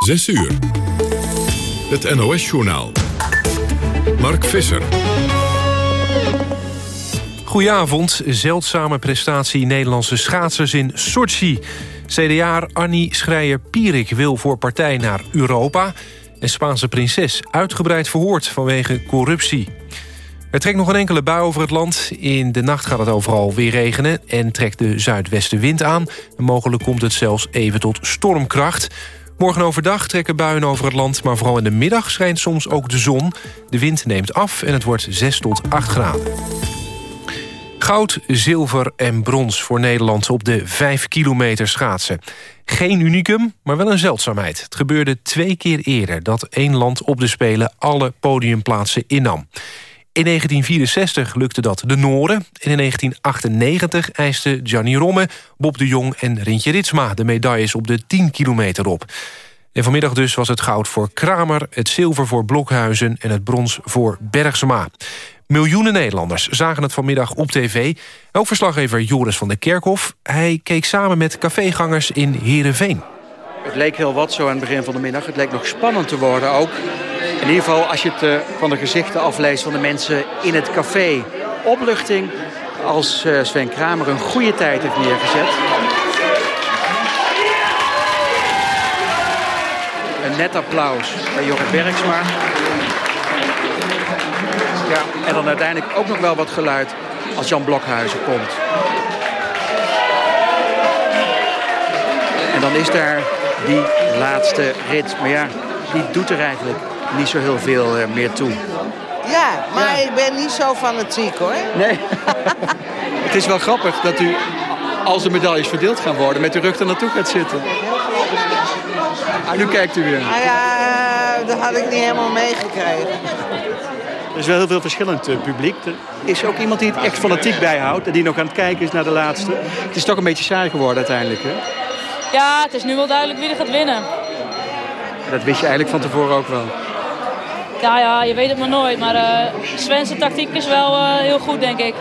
6 uur. Het NOS-journaal. Mark Visser. Goedenavond. Zeldzame prestatie Nederlandse schaatsers in Sochi. CDA Annie Schreier-Pierik wil voor partij naar Europa... en Spaanse prinses uitgebreid verhoord vanwege corruptie. Er trekt nog een enkele bui over het land. In de nacht gaat het overal weer regenen en trekt de zuidwestenwind aan. mogelijk komt het zelfs even tot stormkracht. Morgen overdag trekken buien over het land... maar vooral in de middag schijnt soms ook de zon. De wind neemt af en het wordt 6 tot 8 graden. Goud, zilver en brons voor Nederland op de 5 kilometer schaatsen. Geen unicum, maar wel een zeldzaamheid. Het gebeurde twee keer eerder dat één land op de Spelen... alle podiumplaatsen innam. In 1964 lukte dat de Noren. En in 1998 eisten Gianni Romme, Bob de Jong en Rintje Ritsma... de medailles op de 10 kilometer op. En vanmiddag dus was het goud voor Kramer, het zilver voor Blokhuizen... en het brons voor Bergsema. Miljoenen Nederlanders zagen het vanmiddag op tv. Ook verslaggever Joris van der Kerkhof. Hij keek samen met cafégangers in Heerenveen. Het leek heel wat zo aan het begin van de middag. Het leek nog spannend te worden ook. In ieder geval als je het uh, van de gezichten afleest van de mensen in het café. Opluchting als uh, Sven Kramer een goede tijd heeft neergezet. Een net applaus bij Jorrit Bergsma. Ja, en dan uiteindelijk ook nog wel wat geluid als Jan Blokhuizen komt. En dan is daar die laatste rit. Maar ja, die doet er eigenlijk niet zo heel veel eh, meer toe. Ja, maar ik ben niet zo fanatiek hoor. Nee. het is wel grappig dat u, als de medailles verdeeld gaan worden... met uw rug er naartoe gaat zitten. Ah, nu kijkt u weer. Ah, ja, dat had ik niet helemaal meegekregen. Er is wel heel veel verschillend uh, publiek. Er is ook iemand die het echt fanatiek bijhoudt... en die nog aan het kijken is naar de laatste. Het is toch een beetje saai geworden uiteindelijk, hè? Ja, het is nu wel duidelijk wie er gaat winnen. Dat wist je eigenlijk van tevoren ook wel. Ja, ja, je weet het maar nooit. Maar uh, Sven's tactiek is wel uh, heel goed, denk ik.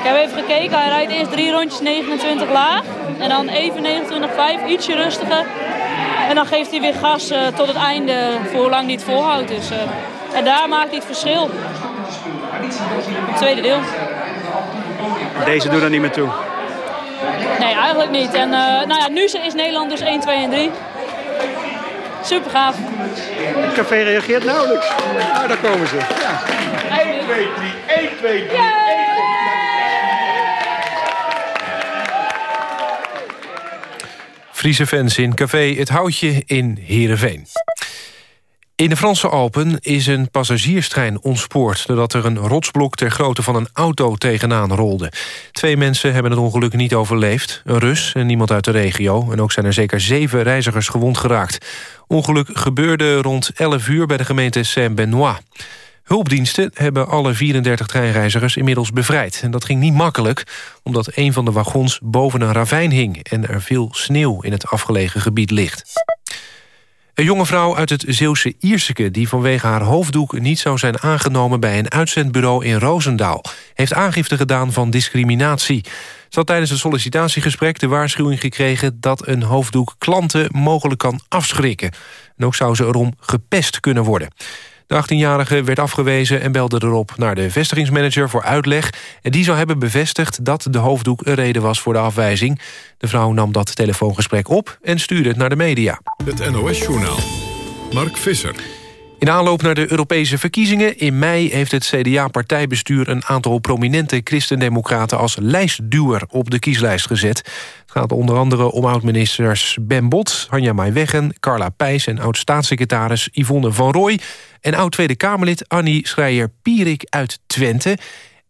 Ik heb even gekeken. Hij rijdt eerst drie rondjes 29 laag. En dan even 29,5, ietsje rustiger. En dan geeft hij weer gas uh, tot het einde voor hoe lang hij het volhoudt. Dus, en daar maakt hij het verschil. Het tweede deel. Deze doen er niet meer toe. Nee, eigenlijk niet. En nou ja, nu is Nederland dus 1, 2 en 3. Super gaaf. Het café reageert nauwelijks. Nou, daar komen ze. Ja. 1, 2, 3, 1, 2, 3. Friese fans in café Het Houtje in Heerenveen. In de Franse Alpen is een passagierstrein ontspoord... doordat er een rotsblok ter grootte van een auto tegenaan rolde. Twee mensen hebben het ongeluk niet overleefd. Een Rus en niemand uit de regio. En ook zijn er zeker zeven reizigers gewond geraakt. Ongeluk gebeurde rond 11 uur bij de gemeente Saint-Benoît. Hulpdiensten hebben alle 34 treinreizigers inmiddels bevrijd. En dat ging niet makkelijk, omdat een van de wagons boven een ravijn hing... en er veel sneeuw in het afgelegen gebied ligt. Een jonge vrouw uit het Zeeuwse Ierseke... die vanwege haar hoofddoek niet zou zijn aangenomen... bij een uitzendbureau in Roosendaal... heeft aangifte gedaan van discriminatie. Ze had tijdens het sollicitatiegesprek de waarschuwing gekregen... dat een hoofddoek klanten mogelijk kan afschrikken. En ook zou ze erom gepest kunnen worden. De 18-jarige werd afgewezen en belde erop naar de vestigingsmanager voor uitleg. En die zou hebben bevestigd dat de hoofddoek een reden was voor de afwijzing. De vrouw nam dat telefoongesprek op en stuurde het naar de media. Het NOS-journaal. Mark Visser. In aanloop naar de Europese verkiezingen in mei... heeft het CDA-partijbestuur een aantal prominente christendemocraten... als lijstduwer op de kieslijst gezet. Het gaat onder andere om oud-ministers Ben Bot, Hanja Maaiweggen... Carla Pijs en oud-staatssecretaris Yvonne van Rooij... en oud-Tweede Kamerlid Annie Schreier-Pierik uit Twente...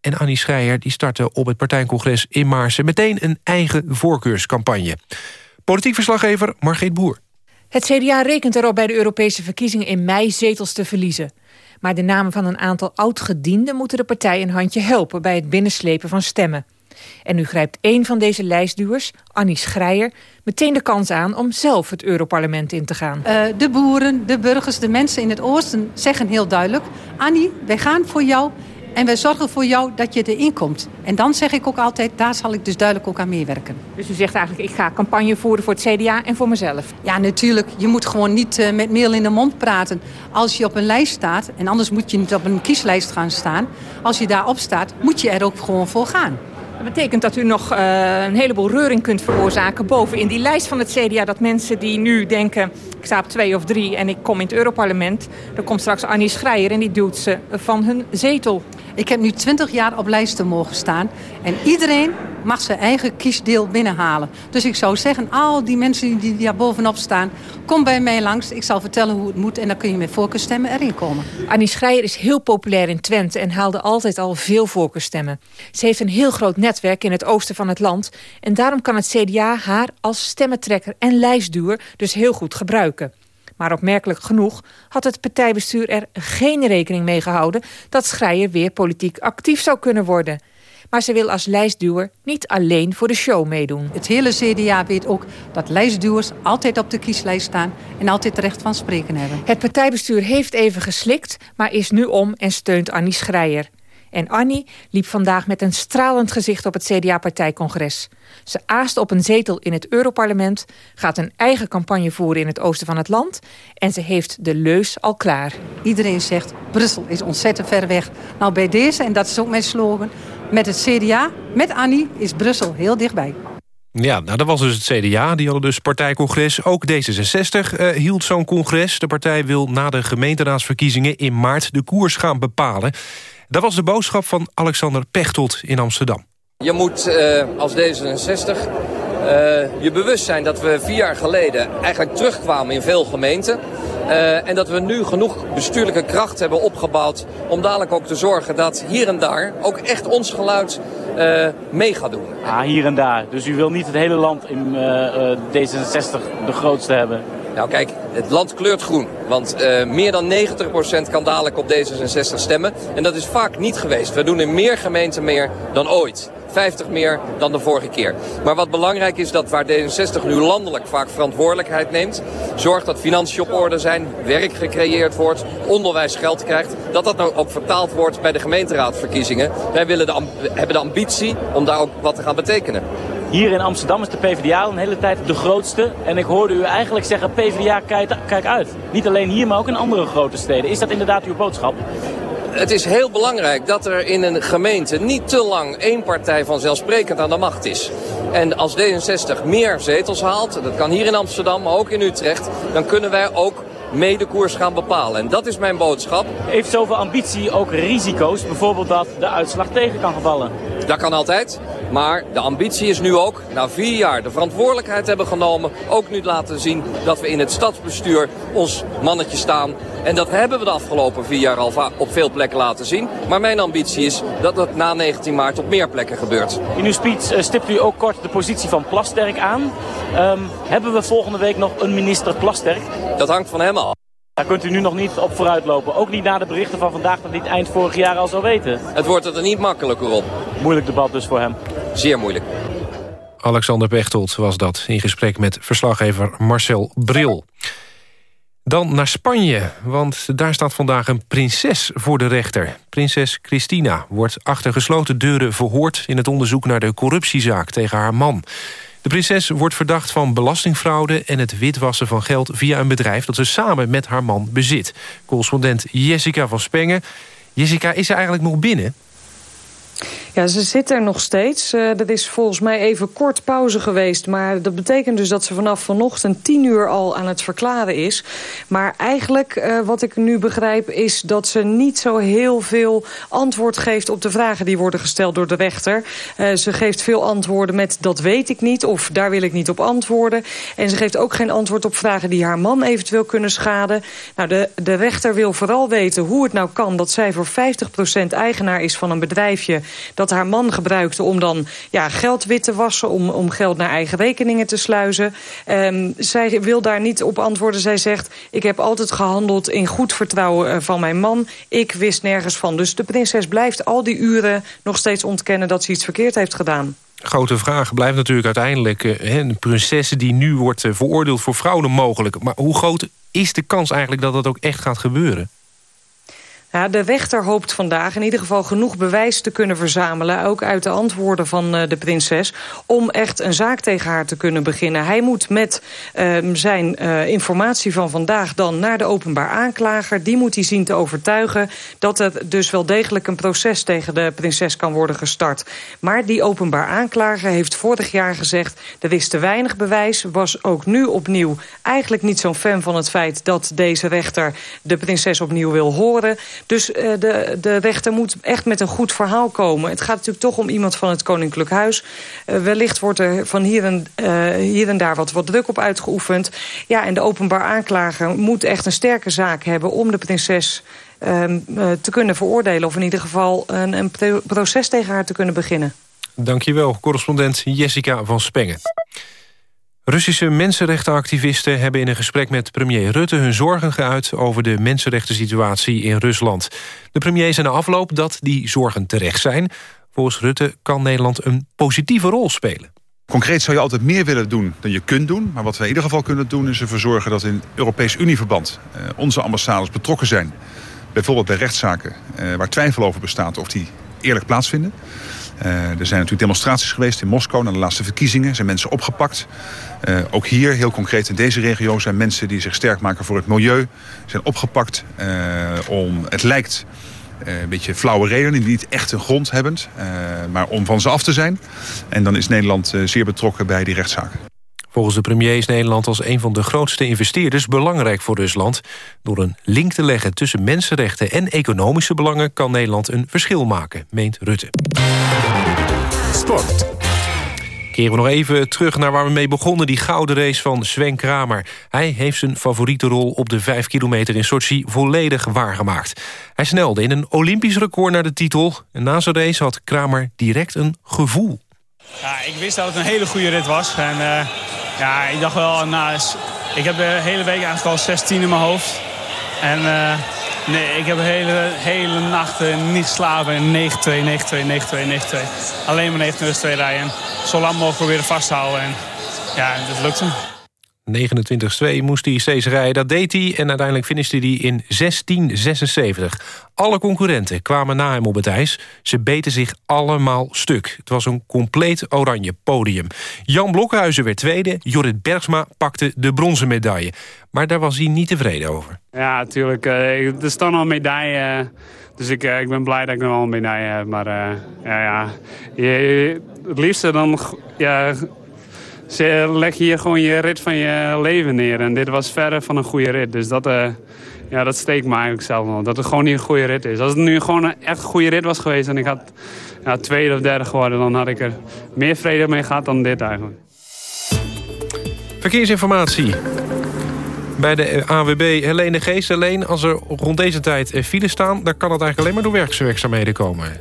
En Annie Schreier die startte op het partijcongres in Maarsen... meteen een eigen voorkeurscampagne. Politiek verslaggever Margreet Boer. Het CDA rekent erop bij de Europese verkiezingen in mei zetels te verliezen. Maar de namen van een aantal oud-gedienden moeten de partij een handje helpen bij het binnenslepen van stemmen. En nu grijpt één van deze lijstduwers, Annie Schreier, meteen de kans aan om zelf het Europarlement in te gaan. Uh, de boeren, de burgers, de mensen in het oosten zeggen heel duidelijk... Annie, wij gaan voor jou En wij zorgen voor jou dat je erin komt. En dan zeg ik ook altijd, daar zal ik dus duidelijk ook aan meewerken. Dus u zegt eigenlijk, ik ga campagne voeren voor het CDA en voor mezelf? Ja, natuurlijk. Je moet gewoon niet uh, met meel in de mond praten. Als je op een lijst staat, en anders moet je niet op een kieslijst gaan staan. Als je daarop staat, moet je er ook gewoon voor gaan. Dat betekent dat u nog uh, een heleboel reuring kunt veroorzaken boven in die lijst van het CDA. Dat mensen die nu denken, ik sta op twee of drie en ik kom in het Europarlement. Dan komt straks Annie Schreier en die duwt ze van hun zetel. Ik heb nu 20 jaar op lijsten mogen staan. En iedereen mag zijn eigen kiesdeel binnenhalen. Dus ik zou zeggen, al die mensen die daar bovenop staan... kom bij mij langs, ik zal vertellen hoe het moet... en dan kun je met voorkeurstemmen erin komen. Annie Schreier is heel populair in Twente... en haalde altijd al veel voorkeurstemmen. Ze heeft een heel groot netwerk in het oosten van het land... en daarom kan het CDA haar als stemmentrekker en lijstduwer... dus heel goed gebruiken. Maar opmerkelijk genoeg had het partijbestuur er geen rekening mee gehouden... dat Schreier weer politiek actief zou kunnen worden. Maar ze wil als lijstduwer niet alleen voor de show meedoen. Het hele CDA weet ook dat lijstduwers altijd op de kieslijst staan... en altijd recht van spreken hebben. Het partijbestuur heeft even geslikt, maar is nu om en steunt Annie Schreier. En Annie liep vandaag met een stralend gezicht op het CDA-partijcongres. Ze aast op een zetel in het Europarlement, gaat een eigen campagne voeren in het oosten van het land en ze heeft de leus al klaar. Iedereen zegt, Brussel is ontzettend ver weg. Nou, bij deze, en dat is ook mijn slogan, met het CDA, met Annie, is Brussel heel dichtbij. Ja, nou, dat was dus het CDA, die hadden dus partijcongres. Ook D66 uh, hield zo'n congres. De partij wil na de gemeenteraadsverkiezingen in maart de koers gaan bepalen. Dat was de boodschap van Alexander Pechtold in Amsterdam. Je moet uh, als D66 uh, je bewust zijn dat we vier jaar geleden eigenlijk terugkwamen in veel gemeenten. Uh, en dat we nu genoeg bestuurlijke kracht hebben opgebouwd om dadelijk ook te zorgen dat hier en daar ook echt ons geluid uh, mee gaat doen. Ah, hier en daar. Dus u wil niet het hele land in uh, D66 de grootste hebben? Nou kijk, het land kleurt groen. Want uh, meer dan 90% kan dadelijk op D66 stemmen. En dat is vaak niet geweest. We doen in meer gemeenten meer dan ooit. 50 meer dan de vorige keer. Maar wat belangrijk is dat waar D66 nu landelijk vaak verantwoordelijkheid neemt... zorgt dat financiën op orde zijn, werk gecreëerd wordt, onderwijs geld krijgt... dat dat nou ook vertaald wordt bij de gemeenteraadverkiezingen. Wij willen de hebben de ambitie om daar ook wat te gaan betekenen. Hier in Amsterdam is de PvdA al een hele tijd de grootste. En ik hoorde u eigenlijk zeggen, PvdA, kijk, kijk uit. Niet alleen hier, maar ook in andere grote steden. Is dat inderdaad uw boodschap? Het is heel belangrijk dat er in een gemeente niet te lang één partij vanzelfsprekend aan de macht is. En als D66 meer zetels haalt, dat kan hier in Amsterdam, maar ook in Utrecht... dan kunnen wij ook mee de koers gaan bepalen. En dat is mijn boodschap. Heeft zoveel ambitie ook risico's? Bijvoorbeeld dat de uitslag tegen kan gevallen? Dat kan altijd. Maar de ambitie is nu ook, na vier jaar de verantwoordelijkheid hebben genomen... ook nu laten zien dat we in het stadsbestuur ons mannetje staan. En dat hebben we de afgelopen vier jaar al op veel plekken laten zien. Maar mijn ambitie is dat het na 19 maart op meer plekken gebeurt. In uw speech uh, stipt u ook kort de positie van Plasterk aan. Um, hebben we volgende week nog een minister Plasterk? Dat hangt van hem af. Daar kunt u nu nog niet op vooruitlopen. Ook niet na de berichten van vandaag dat hij het eind vorig jaar al zou weten. Het wordt er niet makkelijker op. Moeilijk debat dus voor hem. Zeer moeilijk. Alexander Pechtold was dat in gesprek met verslaggever Marcel Bril. Dan naar Spanje, want daar staat vandaag een prinses voor de rechter. Prinses Christina wordt achter gesloten deuren verhoord... in het onderzoek naar de corruptiezaak tegen haar man. De prinses wordt verdacht van belastingfraude... en het witwassen van geld via een bedrijf dat ze samen met haar man bezit. Correspondent Jessica van Spengen. Jessica, is ze eigenlijk nog binnen? Ja, ze zit er nog steeds. Uh, dat is volgens mij even kort pauze geweest. Maar dat betekent dus dat ze vanaf vanochtend tien uur al aan het verklaren is. Maar eigenlijk, uh, wat ik nu begrijp, is dat ze niet zo heel veel antwoord geeft op de vragen die worden gesteld door de rechter. Uh, ze geeft veel antwoorden met dat weet ik niet of daar wil ik niet op antwoorden. En ze geeft ook geen antwoord op vragen die haar man eventueel kunnen schaden. Nou, de, de rechter wil vooral weten hoe het nou kan dat zij voor 50% eigenaar is van een bedrijfje dat haar man gebruikte om dan ja, geld wit te wassen... om, om geld naar eigen rekeningen te sluizen. Um, zij wil daar niet op antwoorden. Zij zegt, ik heb altijd gehandeld in goed vertrouwen uh, van mijn man. Ik wist nergens van. Dus de prinses blijft al die uren nog steeds ontkennen... dat ze iets verkeerd heeft gedaan. Grote vraag blijft natuurlijk uiteindelijk... Uh, een prinses die nu wordt uh, veroordeeld voor fraude mogelijk. Maar hoe groot is de kans eigenlijk dat dat ook echt gaat gebeuren? Ja, de rechter hoopt vandaag in ieder geval genoeg bewijs te kunnen verzamelen... ook uit de antwoorden van uh, de prinses... om echt een zaak tegen haar te kunnen beginnen. Hij moet met uh, zijn uh, informatie van vandaag dan naar de openbaar aanklager. Die moet hij zien te overtuigen dat er dus wel degelijk een proces... tegen de prinses kan worden gestart. Maar die openbaar aanklager heeft vorig jaar gezegd... er is te weinig bewijs, was ook nu opnieuw... eigenlijk niet zo'n fan van het feit dat deze rechter de prinses opnieuw wil horen... Dus uh, de, de rechter moet echt met een goed verhaal komen. Het gaat natuurlijk toch om iemand van het Koninklijk Huis. Uh, wellicht wordt er van hier en, uh, hier en daar wat, wat druk op uitgeoefend. Ja, en de openbaar aanklager moet echt een sterke zaak hebben... om de prinses te kunnen veroordelen... of in ieder geval een, een proces tegen haar te kunnen beginnen. Dankjewel, correspondent Jessica van Spengen. Russische mensenrechtenactivisten hebben in een gesprek met premier Rutte... hun zorgen geuit over de mensenrechtensituatie in Rusland. De premier zei na afloop dat die zorgen terecht zijn. Volgens Rutte kan Nederland een positieve rol spelen. Concreet zou je altijd meer willen doen dan je kunt doen. Maar wat we in ieder geval kunnen doen is ervoor zorgen dat in Europees Unieverband... Eh, onze ambassades betrokken zijn. Bijvoorbeeld bij rechtszaken eh, waar twijfel over bestaat of die eerlijk plaatsvinden. Uh, er zijn natuurlijk demonstraties geweest in Moskou na de laatste verkiezingen. Er zijn mensen opgepakt. Uh, ook hier, heel concreet in deze regio, zijn mensen die zich sterk maken voor het milieu. Zijn opgepakt uh, om, het lijkt een beetje flauwe redenen, die niet echt een grond hebben. maar om van ze af te zijn. En dan is Nederland zeer betrokken bij die rechtszaken. Volgens de premier is Nederland als een van de grootste investeerders belangrijk voor Rusland. Door een link te leggen tussen mensenrechten en economische belangen... kan Nederland een verschil maken, meent Rutte. Sport. Keren we nog even terug naar waar we mee begonnen... die gouden race van Sven Kramer. Hij heeft zijn favoriete rol op de 5 kilometer in Sochi volledig waargemaakt. Hij snelde in een Olympisch record naar de titel. En na zijn race had Kramer direct een gevoel. Ja, ik wist dat het een hele goede rit was. En uh, ja, ik dacht wel, nou, ik heb de hele week eigenlijk al 16 in mijn hoofd. En uh, nee, ik heb de hele, hele nacht niet geslapen. 9-2, 9-2, 9-2, 9-2. Alleen maar 9-2 rijden. Zo lang mogelijk proberen vast te houden. En ja, dat lukte. 29-2 moest hij steeds rijden. Dat deed hij en uiteindelijk finishte hij in 16-76. Alle concurrenten kwamen na hem op het ijs. Ze beten zich allemaal stuk. Het was een compleet oranje podium. Jan Blokhuizen werd tweede. Jorrit Bergsma pakte de bronzen medaille. Maar daar was hij niet tevreden over. Ja, natuurlijk. Uh, er dan al een medaille... Dus ik, uh, ik ben blij dat ik nog wel een medaille heb. Maar ja, ja. Je, het liefste dan... Ja, ze leg hier gewoon je rit van je leven neer. En dit was verre van een goede rit. Dus dat, uh, ja, dat steekt me eigenlijk zelf wel. Dat het gewoon niet een goede rit is. Als het nu gewoon een echt goede rit was geweest... en ik had ja, tweede of derde geworden... dan had ik er meer vrede mee gehad dan dit eigenlijk. Verkeersinformatie. Bij de AWB Helene Geest. Alleen als er rond deze tijd files staan... dan kan het eigenlijk alleen maar door werkzaamheden komen.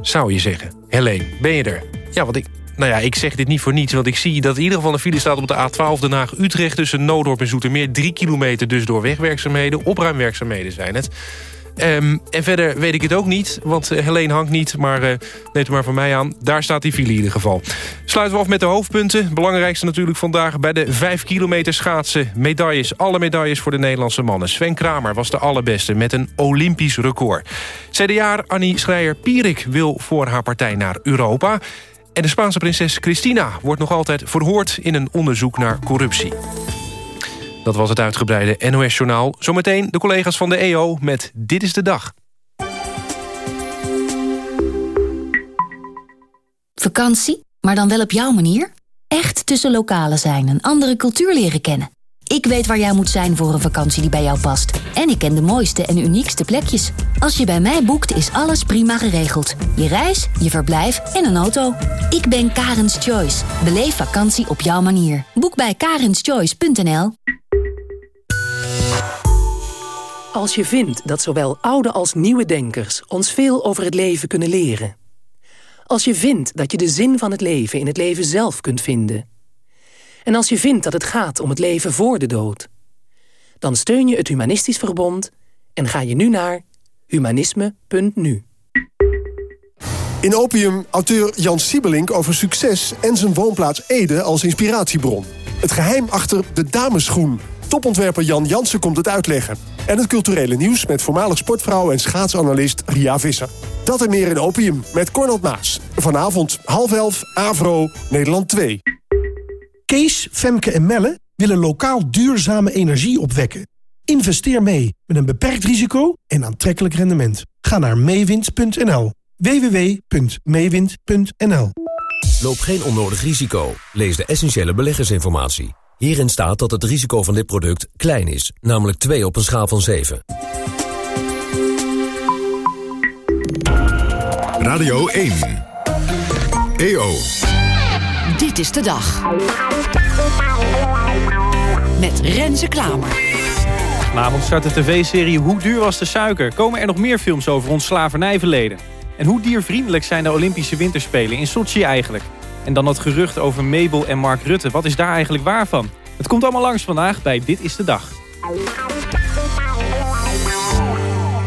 Zou je zeggen. Helene, ben je er? Ja, want ik, nou ja, ik zeg dit niet voor niets, want ik zie dat in ieder geval een file staat op de A12 Den Haag-Utrecht... tussen Noodorp en Zoetermeer. Drie kilometer dus door wegwerkzaamheden, opruimwerkzaamheden zijn het. Um, en verder weet ik het ook niet, want uh, Helene hangt niet. Maar uh, neemt het maar van mij aan. Daar staat die file in ieder geval. Sluiten we af met de hoofdpunten. Belangrijkste natuurlijk vandaag bij de 5 kilometer schaatsen. Medailles, alle medailles voor de Nederlandse mannen. Sven Kramer was de allerbeste met een Olympisch record. CDA Annie Schreier-Pierik wil voor haar partij naar Europa. En de Spaanse prinses Cristina wordt nog altijd verhoord... in een onderzoek naar corruptie. Dat was het uitgebreide NOS-journaal. Zometeen de collega's van de EO met Dit is de Dag. Vakantie, maar dan wel op jouw manier? Echt tussen lokalen zijn en andere cultuur leren kennen. Ik weet waar jij moet zijn voor een vakantie die bij jou past. En ik ken de mooiste en uniekste plekjes. Als je bij mij boekt, is alles prima geregeld. Je reis, je verblijf en een auto. Ik ben Karens Choice. Beleef vakantie op jouw manier. Boek bij karenschoice.nl Als je vindt dat zowel oude als nieuwe denkers ons veel over het leven kunnen leren. Als je vindt dat je de zin van het leven in het leven zelf kunt vinden en als je vindt dat het gaat om het leven voor de dood... dan steun je het Humanistisch Verbond en ga je nu naar humanisme.nu. In Opium auteur Jan Siebelink over succes en zijn woonplaats Ede als inspiratiebron. Het geheim achter de dameschoen Topontwerper Jan Jansen komt het uitleggen. En het culturele nieuws met voormalig sportvrouw en schaatsanalist Ria Visser. Dat en meer in Opium met Cornel Maas. Vanavond half elf, Avro, Nederland 2. Kees, Femke en Melle willen lokaal duurzame energie opwekken. Investeer mee met een beperkt risico en aantrekkelijk rendement. Ga naar meewind.nl. www.meewind.nl Loop geen onnodig risico. Lees de essentiële beleggersinformatie. Hierin staat dat het risico van dit product klein is, namelijk 2 op een schaal van 7. Radio 1. EO. Dit is de dag. Met Renze Klamer. Vanavond start de tv-serie Hoe duur was de suiker? Komen er nog meer films over ons slavernijverleden? En hoe diervriendelijk zijn de Olympische Winterspelen in Sochi eigenlijk? En dan dat gerucht over Mabel en Mark Rutte. Wat is daar eigenlijk waar van? Het komt allemaal langs vandaag bij Dit is de Dag.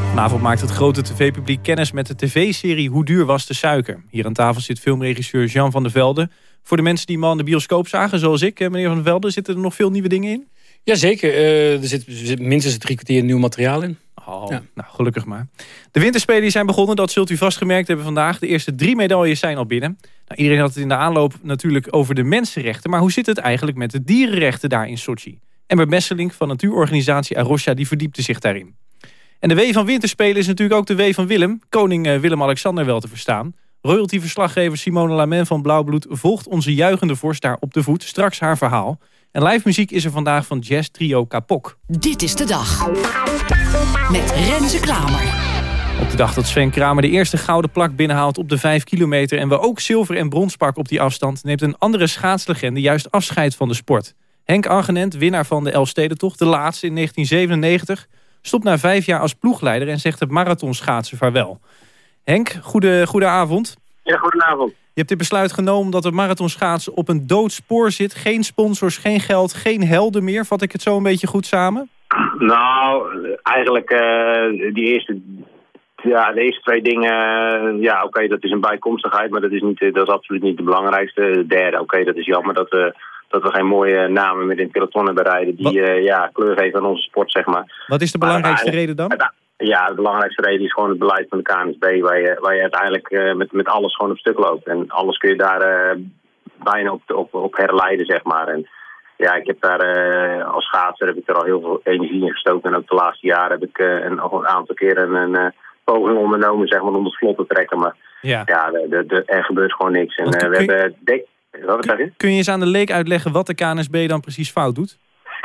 Vanavond maakt het grote tv-publiek kennis met de tv-serie Hoe duur was de suiker? Hier aan tafel zit filmregisseur Jean van der Velde. Voor de mensen die hem al in de bioscoop zagen, zoals ik, meneer van Velde... zitten er nog veel nieuwe dingen in? Jazeker, uh, er, zit, er zit minstens drie kwartier nieuw materiaal in. Oh, nou gelukkig maar. De winterspelen zijn begonnen, dat zult u vast gemerkt hebben vandaag. De eerste drie medailles zijn al binnen. Nou, iedereen had het in de aanloop natuurlijk over de mensenrechten. Maar hoe zit het eigenlijk met de dierenrechten daar in Sochi? Ember Messelink van natuurorganisatie Arosha die verdiepte zich daarin. En de W van winterspelen is natuurlijk ook de W van Willem. Koning eh, Willem-Alexander wel te verstaan. Royalty-verslaggever Simone Lamen van Blauwbloed volgt onze juichende vorst daar op de voet. Straks haar verhaal. En live muziek is er vandaag van jazz trio Kapok. Dit is de dag. Met Renze Klamer. Op de dag dat Sven Kramer de eerste gouden plak binnenhaalt op de 5 kilometer... en we ook zilver en brons pakken op die afstand... neemt een andere schaatslegende juist afscheid van de sport. Henk Argenent, winnaar van de Elfstedentocht, de laatste in 1997... stopt na vijf jaar als ploegleider en zegt het marathonschaatsen vaarwel. Henk, goede, goede avond. Ja, goedenavond. Je hebt dit besluit genomen omdat het marathonschaatsen op een dood spoor zit. Geen sponsors, geen geld, geen helden meer. Vat ik het zo een beetje goed samen? Nou, eigenlijk uh, die eerste ja, de eerste twee dingen, ja, oké, dat is een bijkomstigheid, maar dat is, niet, dat is absoluut niet de belangrijkste. De derde, oké, dat is jammer dat we, dat we geen mooie namen meer in het peloton hebben rijden die uh, ja, kleur geven aan onze sport, zeg maar. Wat is de belangrijkste reden dan? Ja, de belangrijkste reden is gewoon het beleid van de KNSB, waar je, waar je uiteindelijk uh, met, met alles gewoon op stuk loopt. En alles kun je daar uh, bijna op, op, op herleiden, zeg maar. En, ja, ik heb daar uh, als schaatser heb ik er al heel veel energie in gestoken. En ook de laatste jaren heb ik een, een aantal keren een, poging ondernomen zeg maar, om het vlot te trekken. Maar ja, ja de, de, er gebeurt gewoon niks. En we hebben... Dek, wat kun, kun je eens aan de leek uitleggen wat de KNSB dan precies fout doet?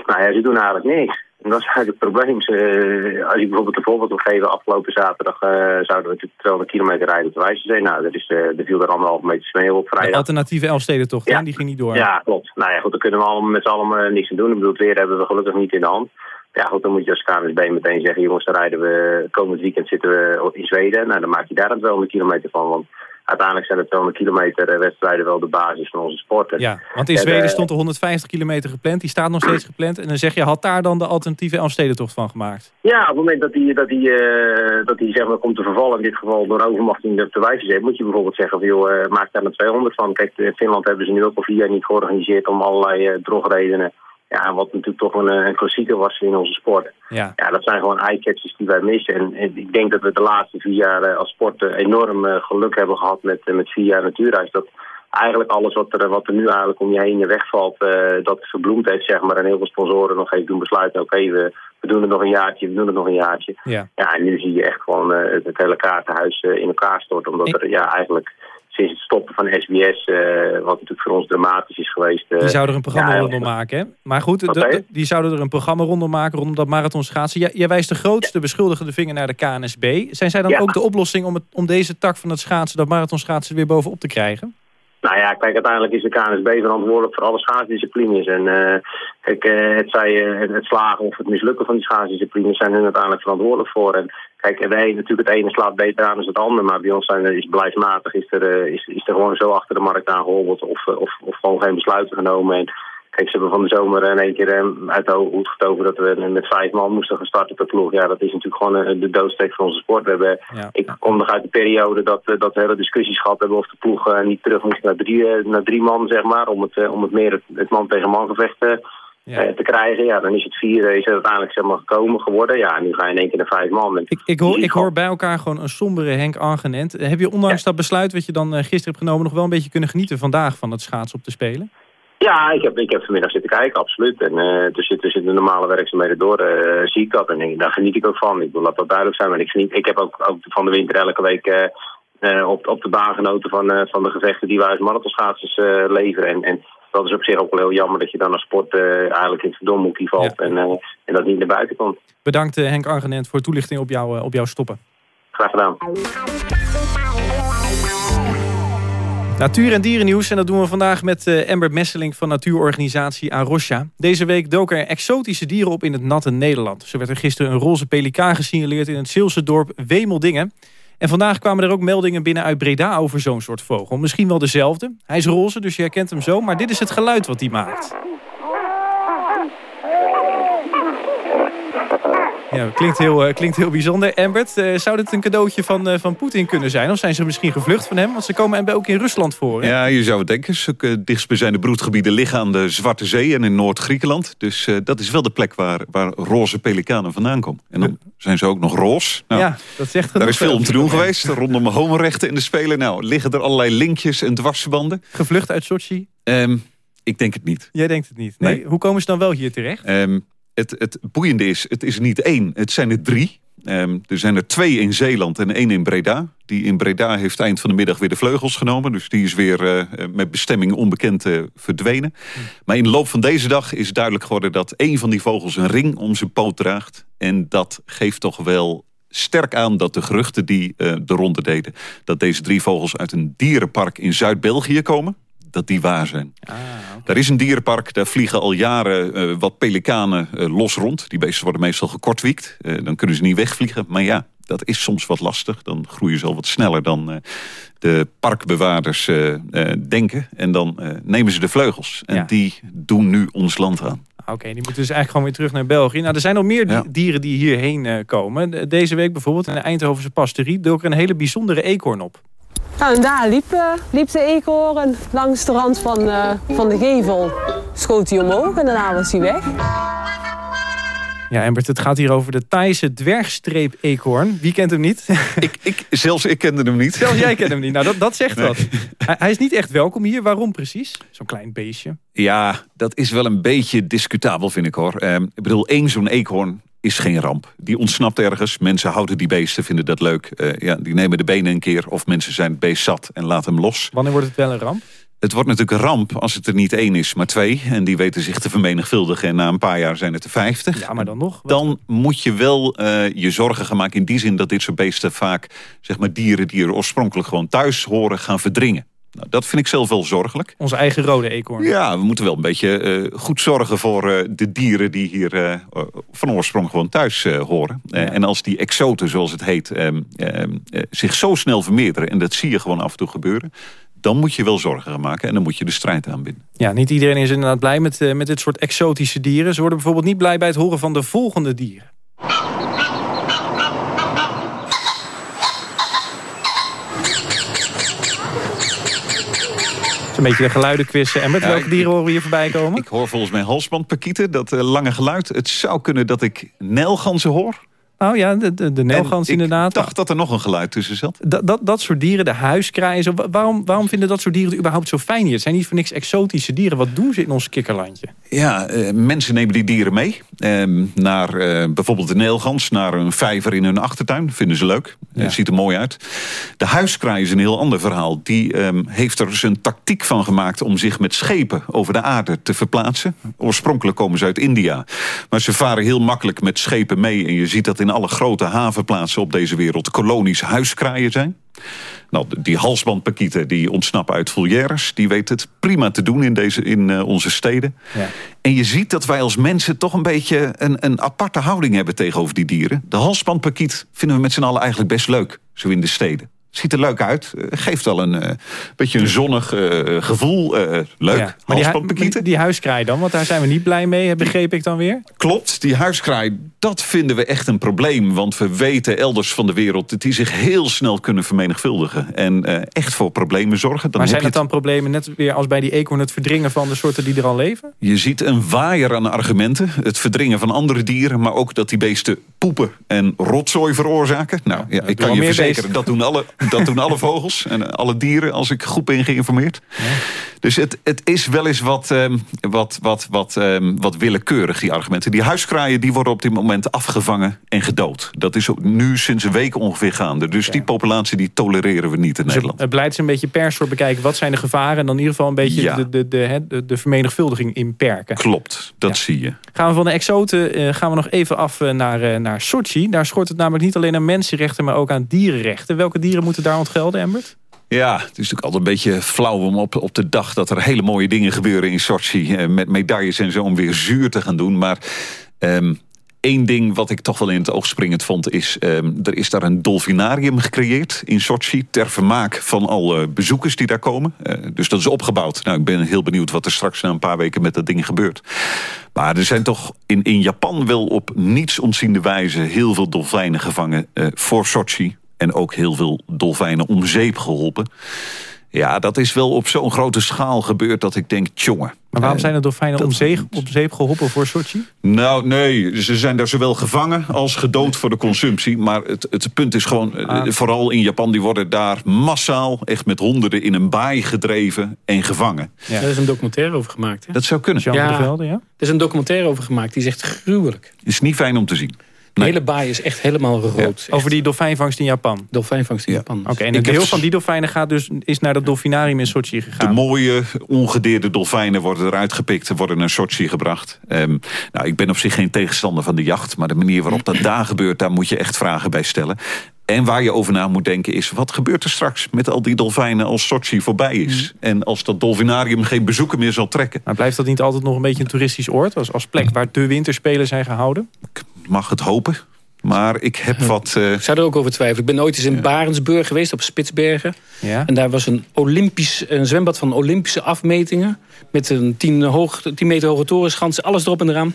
Nou ja, ze doen eigenlijk niks. En dat is eigenlijk het probleem. Ze, als ik bijvoorbeeld een voorbeeld wil geven, afgelopen zaterdag uh, zouden we natuurlijk 200 kilometer rijden op de Wijzezee. Nou, er, is, uh, er viel er anderhalf meter sneeuw op vrijdag. De alternatieve Elfstedentocht, ja. die ging niet door. Ja, klopt. Nou ja, goed, daar kunnen we allemaal met z'n allen niks aan doen. Ik bedoel, het weer hebben we gelukkig niet in de hand. Ja goed, dan moet je als KNSB meteen zeggen... jongens, dan rijden we komend weekend zitten we in Zweden. Nou, dan maak je daar een 200 kilometer van. Want uiteindelijk zijn de 200 kilometer wedstrijden wel de basis van onze sport. Ja, want in Zweden stond er 150 kilometer gepland. Die staat nog steeds gepland. En dan zeg je, had daar dan de alternatieve Elfstedentocht van gemaakt? Ja, op het moment dat die, dat die, uh, dat die zeg maar, komt te vervallen... in dit geval door overmachting op de wijze moet je bijvoorbeeld zeggen, van, joh, maak daar een 200 van. Kijk, in Finland hebben ze nu ook al vier jaar niet georganiseerd... om allerlei drogredenen ja, wat natuurlijk toch een, een klassieker was in onze sport. Ja. ja, dat zijn gewoon eye-catches die wij missen. En, en, ik denk dat we de laatste vier jaar als sport enorm uh, geluk hebben gehad met, met vier jaar natuurreis. Dat eigenlijk alles wat er, wat er nu eigenlijk om je heen wegvalt, uh, dat verbloemd heeft, zeg maar. En heel veel sponsoren nog even doen besluiten, oké, okay, we, we doen het nog een jaartje, we doen het nog een jaartje. Ja, ja en nu zie je echt gewoon het, het hele kaartenhuis in elkaar storten. Omdat er ja, eigenlijk sinds het stoppen van SBS, uh, wat natuurlijk voor ons dramatisch is geweest. Uh, die zouden er een programma ja, rondom maken, hè? Maar goed, de, de, die zouden er een programma rondom maken rondom dat marathonschaatsen. Jij, jij wijst de grootste ja. beschuldigende vinger naar de KNSB. Zijn zij dan ja. ook de oplossing om, het, om deze tak van het schaatsen, dat marathonschaatsen, weer bovenop te krijgen? Nou ja, kijk, uiteindelijk is de KNSB verantwoordelijk voor alle schaatsdisciplines. En uh, kijk, het, zij, het slagen of het mislukken van die schaatsdisciplines zijn hun uiteindelijk verantwoordelijk voor. En kijk, wij natuurlijk het ene slaat beter aan dan het andere. Maar bij ons zijn, is beleidsmatig is er, is, is er gewoon zo achter de markt aangehobbeld of, of, of gewoon geen besluiten genomen. En Kijk, ze hebben van de zomer in één keer uit de hoed getogen dat we met vijf man moesten gaan starten per ploeg. Ja, dat is natuurlijk gewoon de doodsteek van onze sport. We hebben, ja. Ik kom nog uit de periode dat, dat we hele discussies gehad hebben of de ploeg niet terug moest naar drie, naar drie man, zeg maar. Om het, om het meer het, het man tegen man gevecht eh, te krijgen. Ja, dan is het vier is het uiteindelijk zeg maar, gekomen geworden. Ja, nu ga je in één keer naar vijf man. Ik, ik, hoor, ik hoor bij elkaar gewoon een sombere Henk Argenent. Heb je ondanks dat besluit wat je dan uh, gisteren hebt genomen... nog wel een beetje kunnen genieten vandaag van het schaatsen op te spelen? Ja, ik heb, ik heb vanmiddag zitten kijken, absoluut. En uh, tussen, tussen de normale werkzaamheden door uh, zie ik dat. En daar geniet ik ook van. Ik wil dat dat duidelijk zijn. Maar ik, geniet, ik heb ook, ook van de winter elke week uh, op, op de baan genoten van, van de gevechten die wij als marathonschaatsers leveren. En, en dat is op zich ook wel heel jammer dat je dan als sport eigenlijk in het verdomhoekje valt. En, en dat niet naar buiten komt. Bedankt Henk Argenent voor toelichting op, jou, op jouw stoppen. Graag gedaan. Natuur- en dierennieuws. En dat doen we vandaag met Amber Messeling van natuurorganisatie Arosha. Deze week doken er exotische dieren op in het natte Nederland. Zo werd er gisteren een roze pelikaan gesignaleerd in het Zeelse dorp Wemeldingen. En vandaag kwamen er ook meldingen binnen uit Breda over zo'n soort vogel. Misschien wel dezelfde. Hij is roze, dus je herkent hem zo. Maar dit is het geluid wat hij maakt. Ja, klinkt heel, uh, klinkt heel bijzonder. Ambert, uh, zou dit een cadeautje van, uh, van Poetin kunnen zijn? Of zijn ze misschien gevlucht van hem? Want ze komen ook in Rusland voor. Hè? Ja, je zou het denken. Zulke dichtstbijzijnde broedgebieden liggen aan de Zwarte Zee en in Noord-Griekenland. Dus dat is wel de plek waar, waar roze pelikanen vandaan komen. En dan zijn ze ook nog roze. Nou, ja, dat zegt Daar is veel om te doen geweest. Rondom homorechten in de Spelen. Nou, liggen er allerlei linkjes en dwarsverbanden. Gevlucht uit Sochi? Um, ik denk het niet. Jij denkt het niet? Nee. nee. Hoe komen ze dan wel hier terecht? Um, het, het boeiende is, het is niet één, het zijn er drie. Um, er zijn er twee in Zeeland en één in Breda. Die in Breda heeft eind van de middag weer de vleugels genomen. Dus die is weer uh, met bestemming onbekend uh, verdwenen. Hmm. Maar in de loop van deze dag is duidelijk geworden... dat één van die vogels een ring om zijn poot draagt. En dat geeft toch wel sterk aan dat de geruchten die uh, de ronde deden... dat deze drie vogels uit een dierenpark in Zuid-België komen dat die waar zijn. Ah, Daar is een dierenpark, daar vliegen al jaren uh, wat pelikanen uh, los rond. Die beesten worden meestal gekortwiekt. Uh, dan kunnen ze niet wegvliegen. Maar ja, dat is soms wat lastig. Dan groeien ze al wat sneller dan de parkbewaarders denken. En dan nemen ze de vleugels. En ja. die doen nu ons land aan. Oké, okay, die moeten dus eigenlijk gewoon weer terug naar België. Nou, er zijn nog meer ja. dieren die hierheen komen. Deze week bijvoorbeeld in de Eindhovense pastorie... dook er een hele bijzondere eekhoorn op. Nou, en daar liep, uh, liep de eekhoorn langs de rand van, uh, van de gevel. Schoot hij omhoog en daarna was hij weg. Ja, Embert, het gaat hier over de Thaise dwergstreep-eekhoorn. Wie kent hem niet? Ik, ik, zelfs ik kende hem niet. Zelfs jij kent hem niet. Nou, dat, dat zegt nee. wat. Hij, hij, is niet echt welkom hier. Waarom precies? Zo'n klein beestje. Ja, dat is wel een beetje discutabel, vind ik hoor. Uh, ik bedoel, één zo'n eekhoorn is geen ramp. Die ontsnapt ergens. Mensen houden die beesten, vinden dat leuk. Uh, ja, die nemen de benen een keer. Of mensen zijn het beest zat en laten hem los. Wanneer wordt het wel een ramp? Het wordt natuurlijk een ramp als het er niet één is, maar twee. En die weten zich te vermenigvuldigen. En na een paar jaar zijn het er vijftig. Ja, maar dan nog? Dan moet je wel uh, je zorgen gaan maken. In die zin dat dit soort beesten vaak zeg maar, dieren die er oorspronkelijk gewoon thuis horen gaan verdringen. Nou, dat vind ik zelf wel zorgelijk. Onze eigen rode eekhoorn. Ja, we moeten wel een beetje uh, goed zorgen voor uh, de dieren die hier uh, van oorsprong gewoon thuis horen. Ja. En als die exoten, zoals het heet, zich zo snel vermeerderen... en dat zie je gewoon af en toe gebeuren dan moet je wel zorgen gaan maken en dan moet je de strijd aanbinden. Ja, niet iedereen is inderdaad blij met, met dit soort exotische dieren. Ze worden bijvoorbeeld niet blij bij het horen van de volgende dieren. Een beetje de geluidenquiz. En met ja, welke dieren horen we hier voorbij komen? Ik hoor volgens mij halsbandpakieten, dat uh, lange geluid. Het zou kunnen dat ik nelganzen hoor. Oh ja, de, de, de nelgans inderdaad. Ik dacht dat er nog een geluid tussen zat. Dat, dat, dat soort dieren, de huiskraaien. Waarom, waarom vinden dat soort dieren het überhaupt zo fijn hier? Het zijn niet voor niks exotische dieren. Wat doen ze in ons kikkerlandje? Ja, uh, mensen nemen die dieren mee. Uh, naar uh, bijvoorbeeld de neelgans, naar een vijver in hun achtertuin. Vinden ze leuk. Ja. ziet er mooi uit. De huiskraai is een heel ander verhaal. Die um, heeft er dus een tactiek van gemaakt om zich met schepen over de aarde te verplaatsen. Oorspronkelijk komen ze uit India. Maar ze varen heel makkelijk met schepen mee. En je ziet dat in alle grote havenplaatsen op deze wereld kolonies huiskraaien zijn. Nou, die halsbandpakieten die ontsnappen uit volières. Die weten het prima te doen in, deze, in uh, onze steden. Ja. En je ziet dat wij als mensen toch een beetje een, een aparte houding hebben tegenover die dieren. De halsbandpakiet vinden we met z'n allen eigenlijk best leuk. Zo in de steden. Ziet er leuk uit. Eh, geeft wel een uh, beetje een zonnig uh, gevoel. Uh, leuk. Ja, maar die, hu die, huiskraai dan, want daar zijn we niet blij mee, begreep ik dan weer. Klopt, die huiskraai, dat vinden we echt een probleem. Want we weten elders van de wereld dat die zich heel snel kunnen vermenigvuldigen. En echt voor problemen zorgen. Dan maar zijn het dan problemen net weer als bij die eekhoorn het verdringen van de soorten die er al leven? Je ziet een waaier aan argumenten. Het verdringen van andere dieren, maar ook dat die beesten poepen en rotzooi veroorzaken. Nou ja, ik kan je verzekeren, dat doen alle dat doen alle vogels en alle dieren, als ik goed ben geïnformeerd. Ja. Dus het, het is wel eens wat, um, wat, wat, wat, um, wat willekeurig, die argumenten. Die huiskraaien die worden op dit moment afgevangen en gedood. Dat is nu sinds een week ongeveer gaande. Dus die populatie die tolereren we niet in dus Nederland. Het beleid is een beetje pers voor bekijken. Wat zijn de gevaren? En dan in ieder geval een beetje ja. de, de, de, de, de vermenigvuldiging inperken. Klopt, dat zie je. Gaan we van de exoten uh, gaan we nog even af uh, naar, uh, naar Sochi. Daar schort het namelijk niet alleen aan mensenrechten... maar ook aan dierenrechten. Welke dieren moeten daar ontgelden, Embert? Ja, het is natuurlijk altijd een beetje flauw om op, op de dag dat er hele mooie dingen gebeuren in Sochi. Eh, met medailles en zo om weer zuur te gaan doen. Maar um, één ding wat ik toch wel in het oog springend vond is... Um, er is daar een dolfinarium gecreëerd in Sochi... ter vermaak van alle bezoekers die daar komen. Uh, dus dat is opgebouwd. Nou, ik ben heel benieuwd wat er straks na een paar weken met dat ding gebeurt. Maar er zijn toch in, in Japan wel op niets ontziende wijze... heel veel dolfijnen gevangen voor Sochi en ook heel veel dolfijnen om zeep geholpen. Ja, dat is wel op zo'n grote schaal gebeurd dat ik denk, jongen. Maar waarom zijn de dolfijnen om zeep, op zeep geholpen voor Sochi? Nou, nee, ze zijn daar zowel gevangen als gedood voor de consumptie. Maar het, het punt is gewoon, eh, ah. vooral in Japan... die worden daar massaal, echt met honderden, in een baai gedreven en gevangen. Ja. Daar is een documentaire over gemaakt. Hè? Dat zou kunnen. ja, de Velde, ja? Er is een documentaire over gemaakt, die is echt gruwelijk. Is niet fijn om te zien. De hele baai is echt helemaal rood. Over die dolfijnvangst in Japan? Dolfijnvangst in Japan. Oké, en een deel van die dolfijnen gaat dus, is naar het dolfinarium in Sochi gegaan? De mooie, ongedeerde dolfijnen worden eruit gepikt... en worden naar Sochi gebracht. Um, nou, ik ben op zich geen tegenstander van de jacht... maar de manier waarop dat daar gebeurt... daar moet je echt vragen bij stellen. En waar je over na moet denken is... wat gebeurt er straks met al die dolfijnen als Sochi voorbij is? Mm. En als dat dolfinarium geen bezoeken meer zal trekken? Maar blijft dat niet altijd nog een beetje een toeristisch oord... als, als plek waar de winterspelen zijn gehouden? Ik mag het hopen. Maar ik heb wat... Uh... Ik zou er ook over twijfelen. Ik ben ooit eens in ja. Barensburg geweest, op Spitsbergen. Ja. En daar was een, Olympisch, een zwembad van Olympische afmetingen. Met een 10, hoog, 10 meter hoge torenschans. Alles erop en eraan.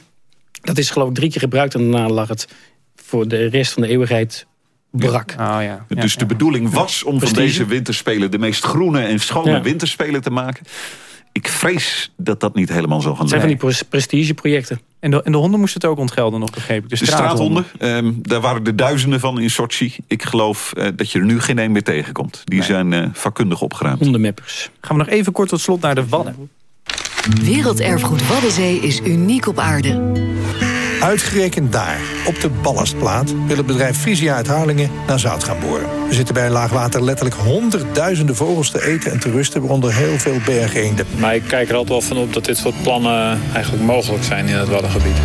Dat is geloof ik drie keer gebruikt. En daarna lag het voor de rest van de eeuwigheid brak. Ja. Oh, ja. Dus de bedoeling was om van deze winterspelen... de meest groene en schone winterspelen te maken. Ik vrees dat dat niet helemaal zo gaan zijn. Het zijn van die prestigeprojecten. En de, en de honden moesten het ook ontgelden nog, begrepen. De, de straathonden, um, daar waren er duizenden van in Sochi. Ik geloof uh, dat je er nu geen een meer tegenkomt. Die nee. zijn uh, vakkundig opgeruimd. Hondenmappers. Gaan we nog even kort tot slot naar de Wadden. Werelderfgoed Waddenzee is uniek op aarde. Uitgerekend daar, op de ballastplaat, wil het bedrijf Frisia uit Harlingen naar zout gaan boren. Er zitten bij laagwater letterlijk honderdduizenden vogels te eten en te rusten, waaronder heel veel bergeenden. Maar ik kijk er altijd wel van op dat dit soort plannen eigenlijk mogelijk zijn in het Waddengebied.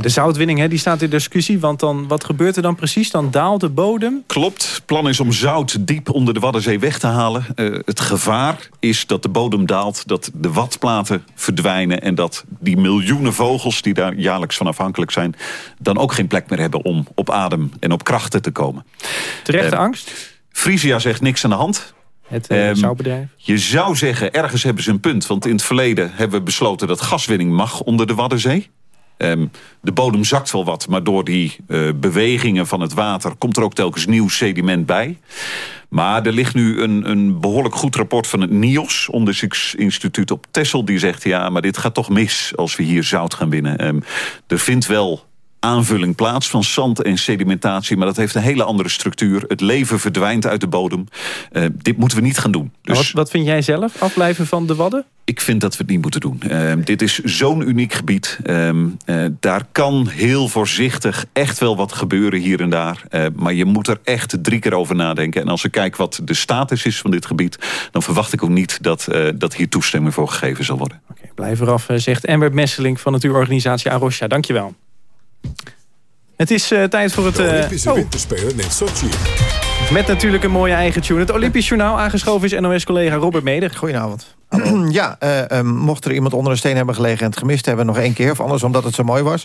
De zoutwinning hè, die staat in discussie, want dan, wat gebeurt er dan precies? Dan daalt de bodem? Klopt, het plan is om zout diep onder de Waddenzee weg te halen. Uh, het gevaar is dat de bodem daalt, dat de watplaten verdwijnen... en dat die miljoenen vogels die daar jaarlijks van afhankelijk zijn... dan ook geen plek meer hebben om op adem en op krachten te komen. Terechte uh, angst? Frisia zegt niks aan de hand. Het um, zoutbedrijf? Je zou zeggen, ergens hebben ze een punt. Want in het verleden hebben we besloten dat gaswinning mag onder de Waddenzee. Um, de bodem zakt wel wat, maar door die uh, bewegingen van het water... komt er ook telkens nieuw sediment bij. Maar er ligt nu een, een behoorlijk goed rapport van het NIOS... onderzoeksinstituut op Texel, die zegt... ja, maar dit gaat toch mis als we hier zout gaan winnen. Um, er vindt wel aanvulling plaats van zand en sedimentatie. Maar dat heeft een hele andere structuur. Het leven verdwijnt uit de bodem. Uh, dit moeten we niet gaan doen. Dus... Wat, wat, vind jij zelf? Afblijven van de Wadden? Ik vind dat we het niet moeten doen. Uh, dit is zo'n uniek gebied. Uh, daar kan heel voorzichtig echt wel wat gebeuren hier en daar. maar je moet er echt drie keer over nadenken. En als ik kijk wat de status is van dit gebied... dan verwacht ik ook niet dat, dat hier toestemming voor gegeven zal worden. Okay, blijf eraf, zegt Embert Messeling van natuurorganisatie Arosha. Dankjewel. Het is uh, tijd voor het... Uh, Olympische oh. Winterspelen in Sochi. Met natuurlijk een mooie eigen tune. Het Olympisch Journaal aangeschoven is NOS-collega Robert Meder. Goedenavond. ja, eh, eh, mocht er iemand onder een steen hebben gelegen en het gemist hebben... nog één keer, of anders omdat het zo mooi was.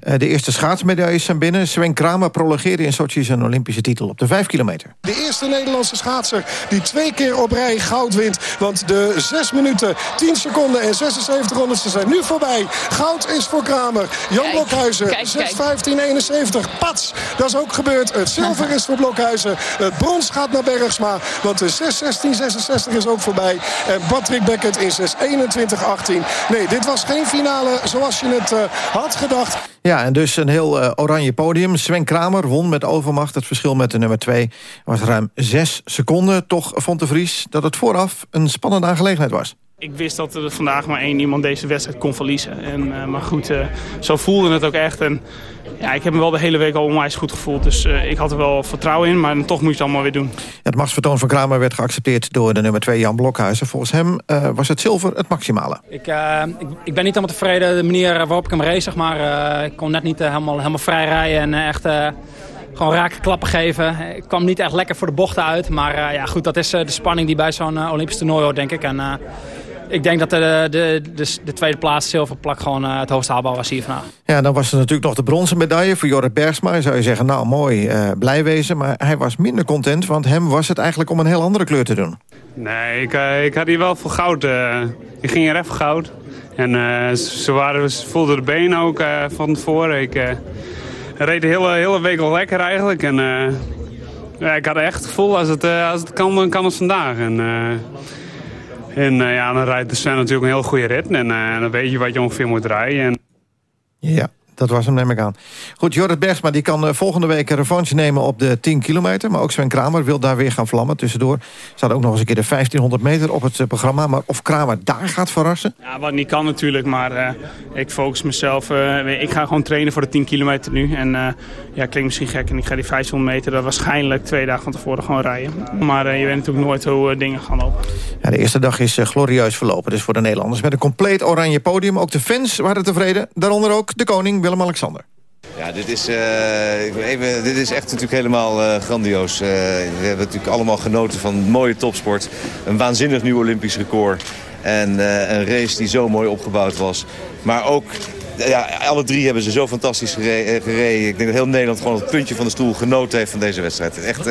Eh, de eerste schaatsmedailles zijn binnen. Sven Kramer prolongeerde in Sochi zijn Olympische titel op de 5 kilometer. De eerste Nederlandse schaatser die twee keer op rij goud wint. Want de 6 minuten, 10 seconden en 76 honderdste zijn nu voorbij. Goud is voor Kramer. Jan Blokhuizen, 6.15.71. Pats, dat is ook gebeurd. Het zilver is voor Blokhuizen. Het brons gaat naar Bergsma. Want de 6.16.66 is ook voorbij. En Patrick Beckett in 6.21.18. Nee, dit was geen finale zoals je het uh, had gedacht. Ja, en dus een heel uh, oranje podium. Sven Kramer won met overmacht. Het verschil met de nummer 2 was ruim 6 seconden. Toch vond de Vries dat het vooraf een spannende aangelegenheid was. Ik wist dat er vandaag maar één iemand deze wedstrijd kon verliezen. En, uh, maar goed, uh, zo voelde het ook echt. En ja, ik heb me wel de hele week al onwijs goed gevoeld. Dus uh, ik had er wel vertrouwen in, maar toch moet je het allemaal weer doen. Het machtsvertoon van Kramer werd geaccepteerd door de nummer 2 Jan Blokhuizen. Volgens hem uh, was het zilver het maximale. Ik, uh, ik, ik, ben niet helemaal tevreden de manier waarop ik hem race, zeg maar. ik kon net niet helemaal, helemaal vrij rijden en echt gewoon raken klappen geven. Ik kwam niet echt lekker voor de bochten uit. Maar ja, goed, dat is de spanning die bij zo'n Olympisch toernooi hoort, denk ik. En, ik denk dat de, de, de, de tweede plaats zilverplak gewoon uh, het hoogst haalbaar was hier vandaag. Ja, dan was er natuurlijk nog de bronzen medaille voor Jorrit Bergsma. Zou je zeggen, nou mooi, uh, blij wezen. Maar hij was minder content, want hem was het eigenlijk om een heel andere kleur te doen. Nee, ik, uh, ik had hier wel voor goud. ik ging er even goud. En ze, waren, ze voelden de benen ook van tevoren. Ik reed de hele, hele week al lekker eigenlijk. En ja, ik had echt het gevoel, als het, als het kan, dan kan het vandaag. En, en uh, ja, dan rijdt de Sven natuurlijk een heel goede rit. En uh, dan weet je wat je ongeveer moet rijden. En... Ja, dat was hem, neem ik aan. Goed, Jorrit Bergsma die kan uh, volgende week een revanche nemen op de 10 kilometer. Maar ook Sven Kramer wil daar weer gaan vlammen. Tussendoor staat ook nog eens een keer de 1500 meter op het uh, programma. Maar of Kramer daar gaat verrassen? Ja, wat niet kan natuurlijk. Maar uh, ik focus mezelf. ik ga gewoon trainen voor de 10 kilometer nu. En ja, klinkt misschien gek. En ik ga die 500 meter dat waarschijnlijk twee dagen van tevoren gewoon rijden. Maar je weet natuurlijk nooit hoe dingen gaan lopen. Ja, de eerste dag is glorieus verlopen. Dus voor de Nederlanders met een compleet oranje podium. Ook de fans waren tevreden. Daaronder ook de koning Willem-Alexander. Ja, dit is, uh, even, dit is echt natuurlijk helemaal uh, grandioos. Uh, we hebben natuurlijk allemaal genoten van mooie topsport. Een waanzinnig nieuw Olympisch record. En een race die zo mooi opgebouwd was. Maar ook ja, alle drie hebben ze zo fantastisch gereden. Ik denk dat heel Nederland gewoon het puntje van de stoel genoten heeft van deze wedstrijd. Echt,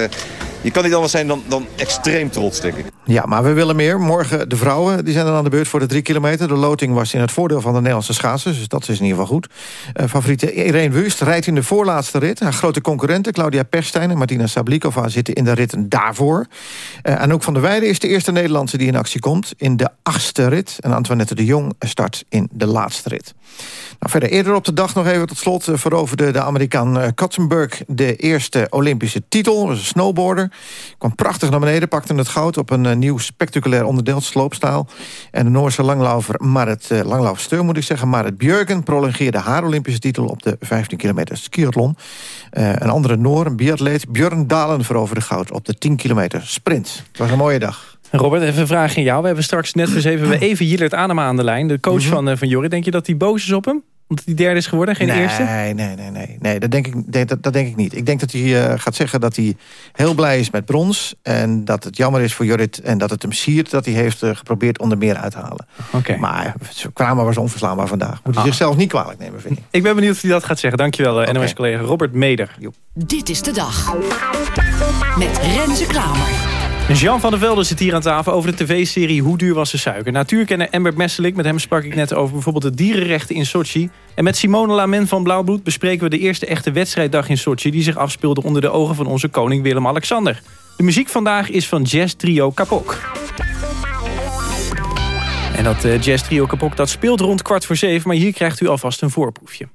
je kan niet anders zijn dan, dan extreem trots, denk ik. Ja, maar we willen meer. Morgen de vrouwen die zijn dan aan de beurt voor de drie kilometer. De loting was in het voordeel van de Nederlandse schaatsers. Dus dat is in ieder geval goed. Uh, favoriete Irene Wust rijdt in de voorlaatste rit. Haar grote concurrenten Claudia Perstijn en Martina Sablikova... zitten in de ritten daarvoor. Uh, Anouk van der Weijden is de eerste Nederlandse die in actie komt... in de achtste rit. En Antoinette de Jong start in de laatste rit. Nou, verder eerder op de dag nog even tot slot... Uh, veroverde de Amerikaan Katzenberg de eerste Olympische titel. snowboarder. Kwam prachtig naar beneden, pakte het goud... op een uh, nieuw spectaculair onderdeel, sloopstaal. En de Noorse langlaufer Marit, uh, langlaufsteur moet ik zeggen... Marit Björgen prolongeerde haar Olympische titel... op de 15 kilometer skiathlon. een andere Noor, een biatleet, Björn Dalen... veroverde goud op de 10 kilometer sprint. Het was een mooie dag. Robert, even een vraag aan jou. We hebben straks net dus even, even Jillert Anema aan de lijn. De coach mm -hmm. van, van Jorrit. Denk je dat hij boos is op hem? Omdat hij derde is geworden, geen nee, eerste? Nee, nee, nee. nee dat, denk ik, dat, dat denk ik niet. Ik denk dat hij uh, gaat zeggen dat hij heel blij is met brons. En dat het jammer is voor Jorrit. En dat het hem siert dat hij heeft uh, geprobeerd om er meer uit te halen. Okay. Maar Kramer was onverslaanbaar vandaag. Moet hij ah. zichzelf niet kwalijk nemen, vind ik. Ik ben benieuwd of hij dat gaat zeggen. Dankjewel, uh, okay. NOS-collega Robert Meder. Dit is de dag. Met Renze Klamer. Jean van der Velde zit hier aan tafel over de tv-serie Hoe duur was de suiker? Natuurkenner Ember Messelik, met hem sprak ik net over bijvoorbeeld de dierenrechten in Sochi. En met Simone Lamen van Blauwbloed bespreken we de eerste echte wedstrijddag in Sochi... die zich afspeelde onder de ogen van onze koning Willem-Alexander. De muziek vandaag is van jazz trio Kapok. En dat uh, jazz trio Kapok dat speelt rond kwart voor zeven... maar hier krijgt u alvast een voorproefje.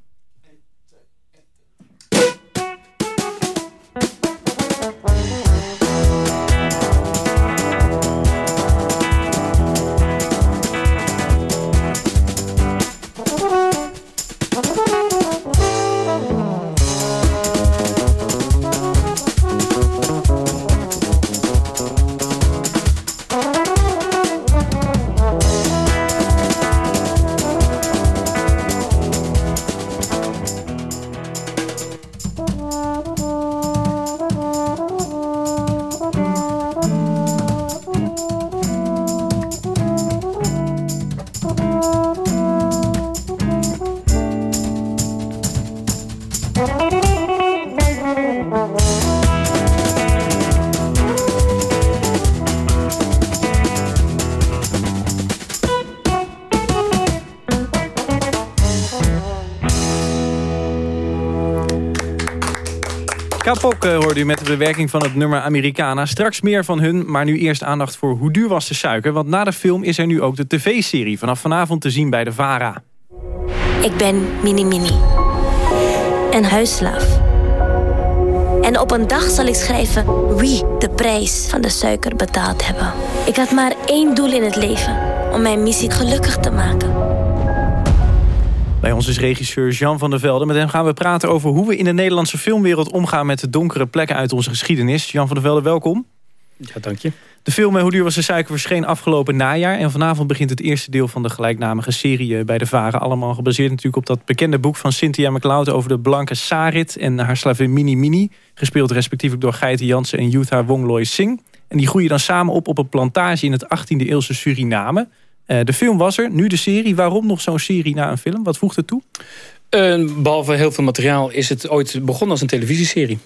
De bewerking van het nummer Americana. Straks meer van hun, maar nu eerst aandacht voor hoe duur was de suiker. Want na de film is er nu ook de tv-serie vanaf vanavond te zien bij de VARA. Ik ben Mini Mini. Een huisslaaf. En op een dag zal ik schrijven wie de prijs van de suiker betaald hebben. Ik had maar één doel in het leven. Om mijn missie gelukkig te maken. Ons is regisseur Jean van der Velde. Met hem gaan we praten over hoe we in de Nederlandse filmwereld omgaan... met de donkere plekken uit onze geschiedenis. Jan van der Velde, welkom. Ja, dank je. De film Hoe duur was de suiker verscheen afgelopen najaar. En vanavond begint het eerste deel van de gelijknamige serie eh, bij de Varen. Allemaal gebaseerd natuurlijk op dat bekende boek van Cynthia McLeod... over de blanke Sarit en haar slavin Mini Mini. Gespeeld respectievelijk door Geite Jansen en Yutha Wongloy Singh. En die groeien dan samen op op een plantage in het 18e eeuwse Suriname... Eh, de film was er, nu de serie. Waarom nog zo'n serie na een film? Wat voegt het toe? Uh, behalve heel veel materiaal is het ooit begonnen als een televisieserie.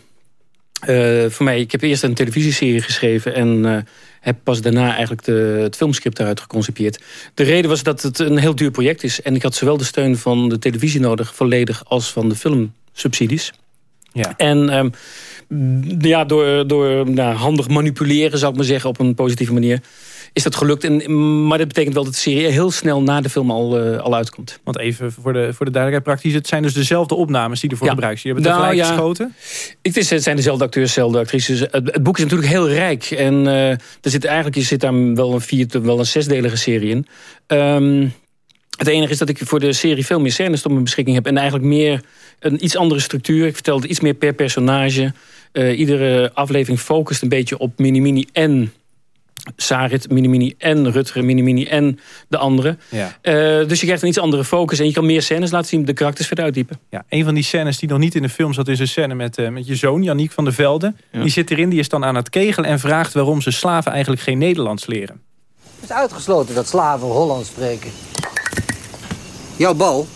Uh, voor mij, ik heb eerst een televisieserie geschreven... en heb pas daarna eigenlijk de, het filmscript daaruit geconcipieerd. De reden was dat het een heel duur project is. En ik had zowel de steun van de televisie nodig, volledig... als van de filmsubsidies. Ja. En ehm, ja, door, door nou, handig manipuleren, zou ik maar zeggen... op een positieve manier is dat gelukt. En, maar dat betekent wel dat de serie heel snel na de film al, uh, al uitkomt. Want even voor de, voor de duidelijkheid praktisch. Het zijn dus dezelfde opnames die ervoor ja. gebruikt zijn. Je hebt het nou, tegelijk ja. geschoten? Het, is, het zijn dezelfde acteurs, dezelfde actrices. Het, het, boek is natuurlijk heel rijk. En uh, er zit eigenlijk je zit daar wel een vier, wel een zesdelige serie in. Um, het enige is dat ik voor de serie veel meer scènes tot mijn beschikking heb. En eigenlijk meer een iets andere structuur. Ik vertel het iets meer per personage. Uh, iedere aflevering focust een beetje op mini-mini en Sarit, Mini-Mini en Rutger, Mini-Mini en de andere. Ja. Uh, dus je krijgt een iets andere focus en je kan meer scènes laten zien, de karakters verder uitdiepen. Ja, een van die scènes die nog niet in de film zat is een scène met, uh, met je zoon, Janiek van der Velde. Die zit erin, die is dan aan het kegelen en vraagt waarom ze slaven eigenlijk geen Nederlands leren. Het is uitgesloten dat slaven Hollands spreken. Jouw bal,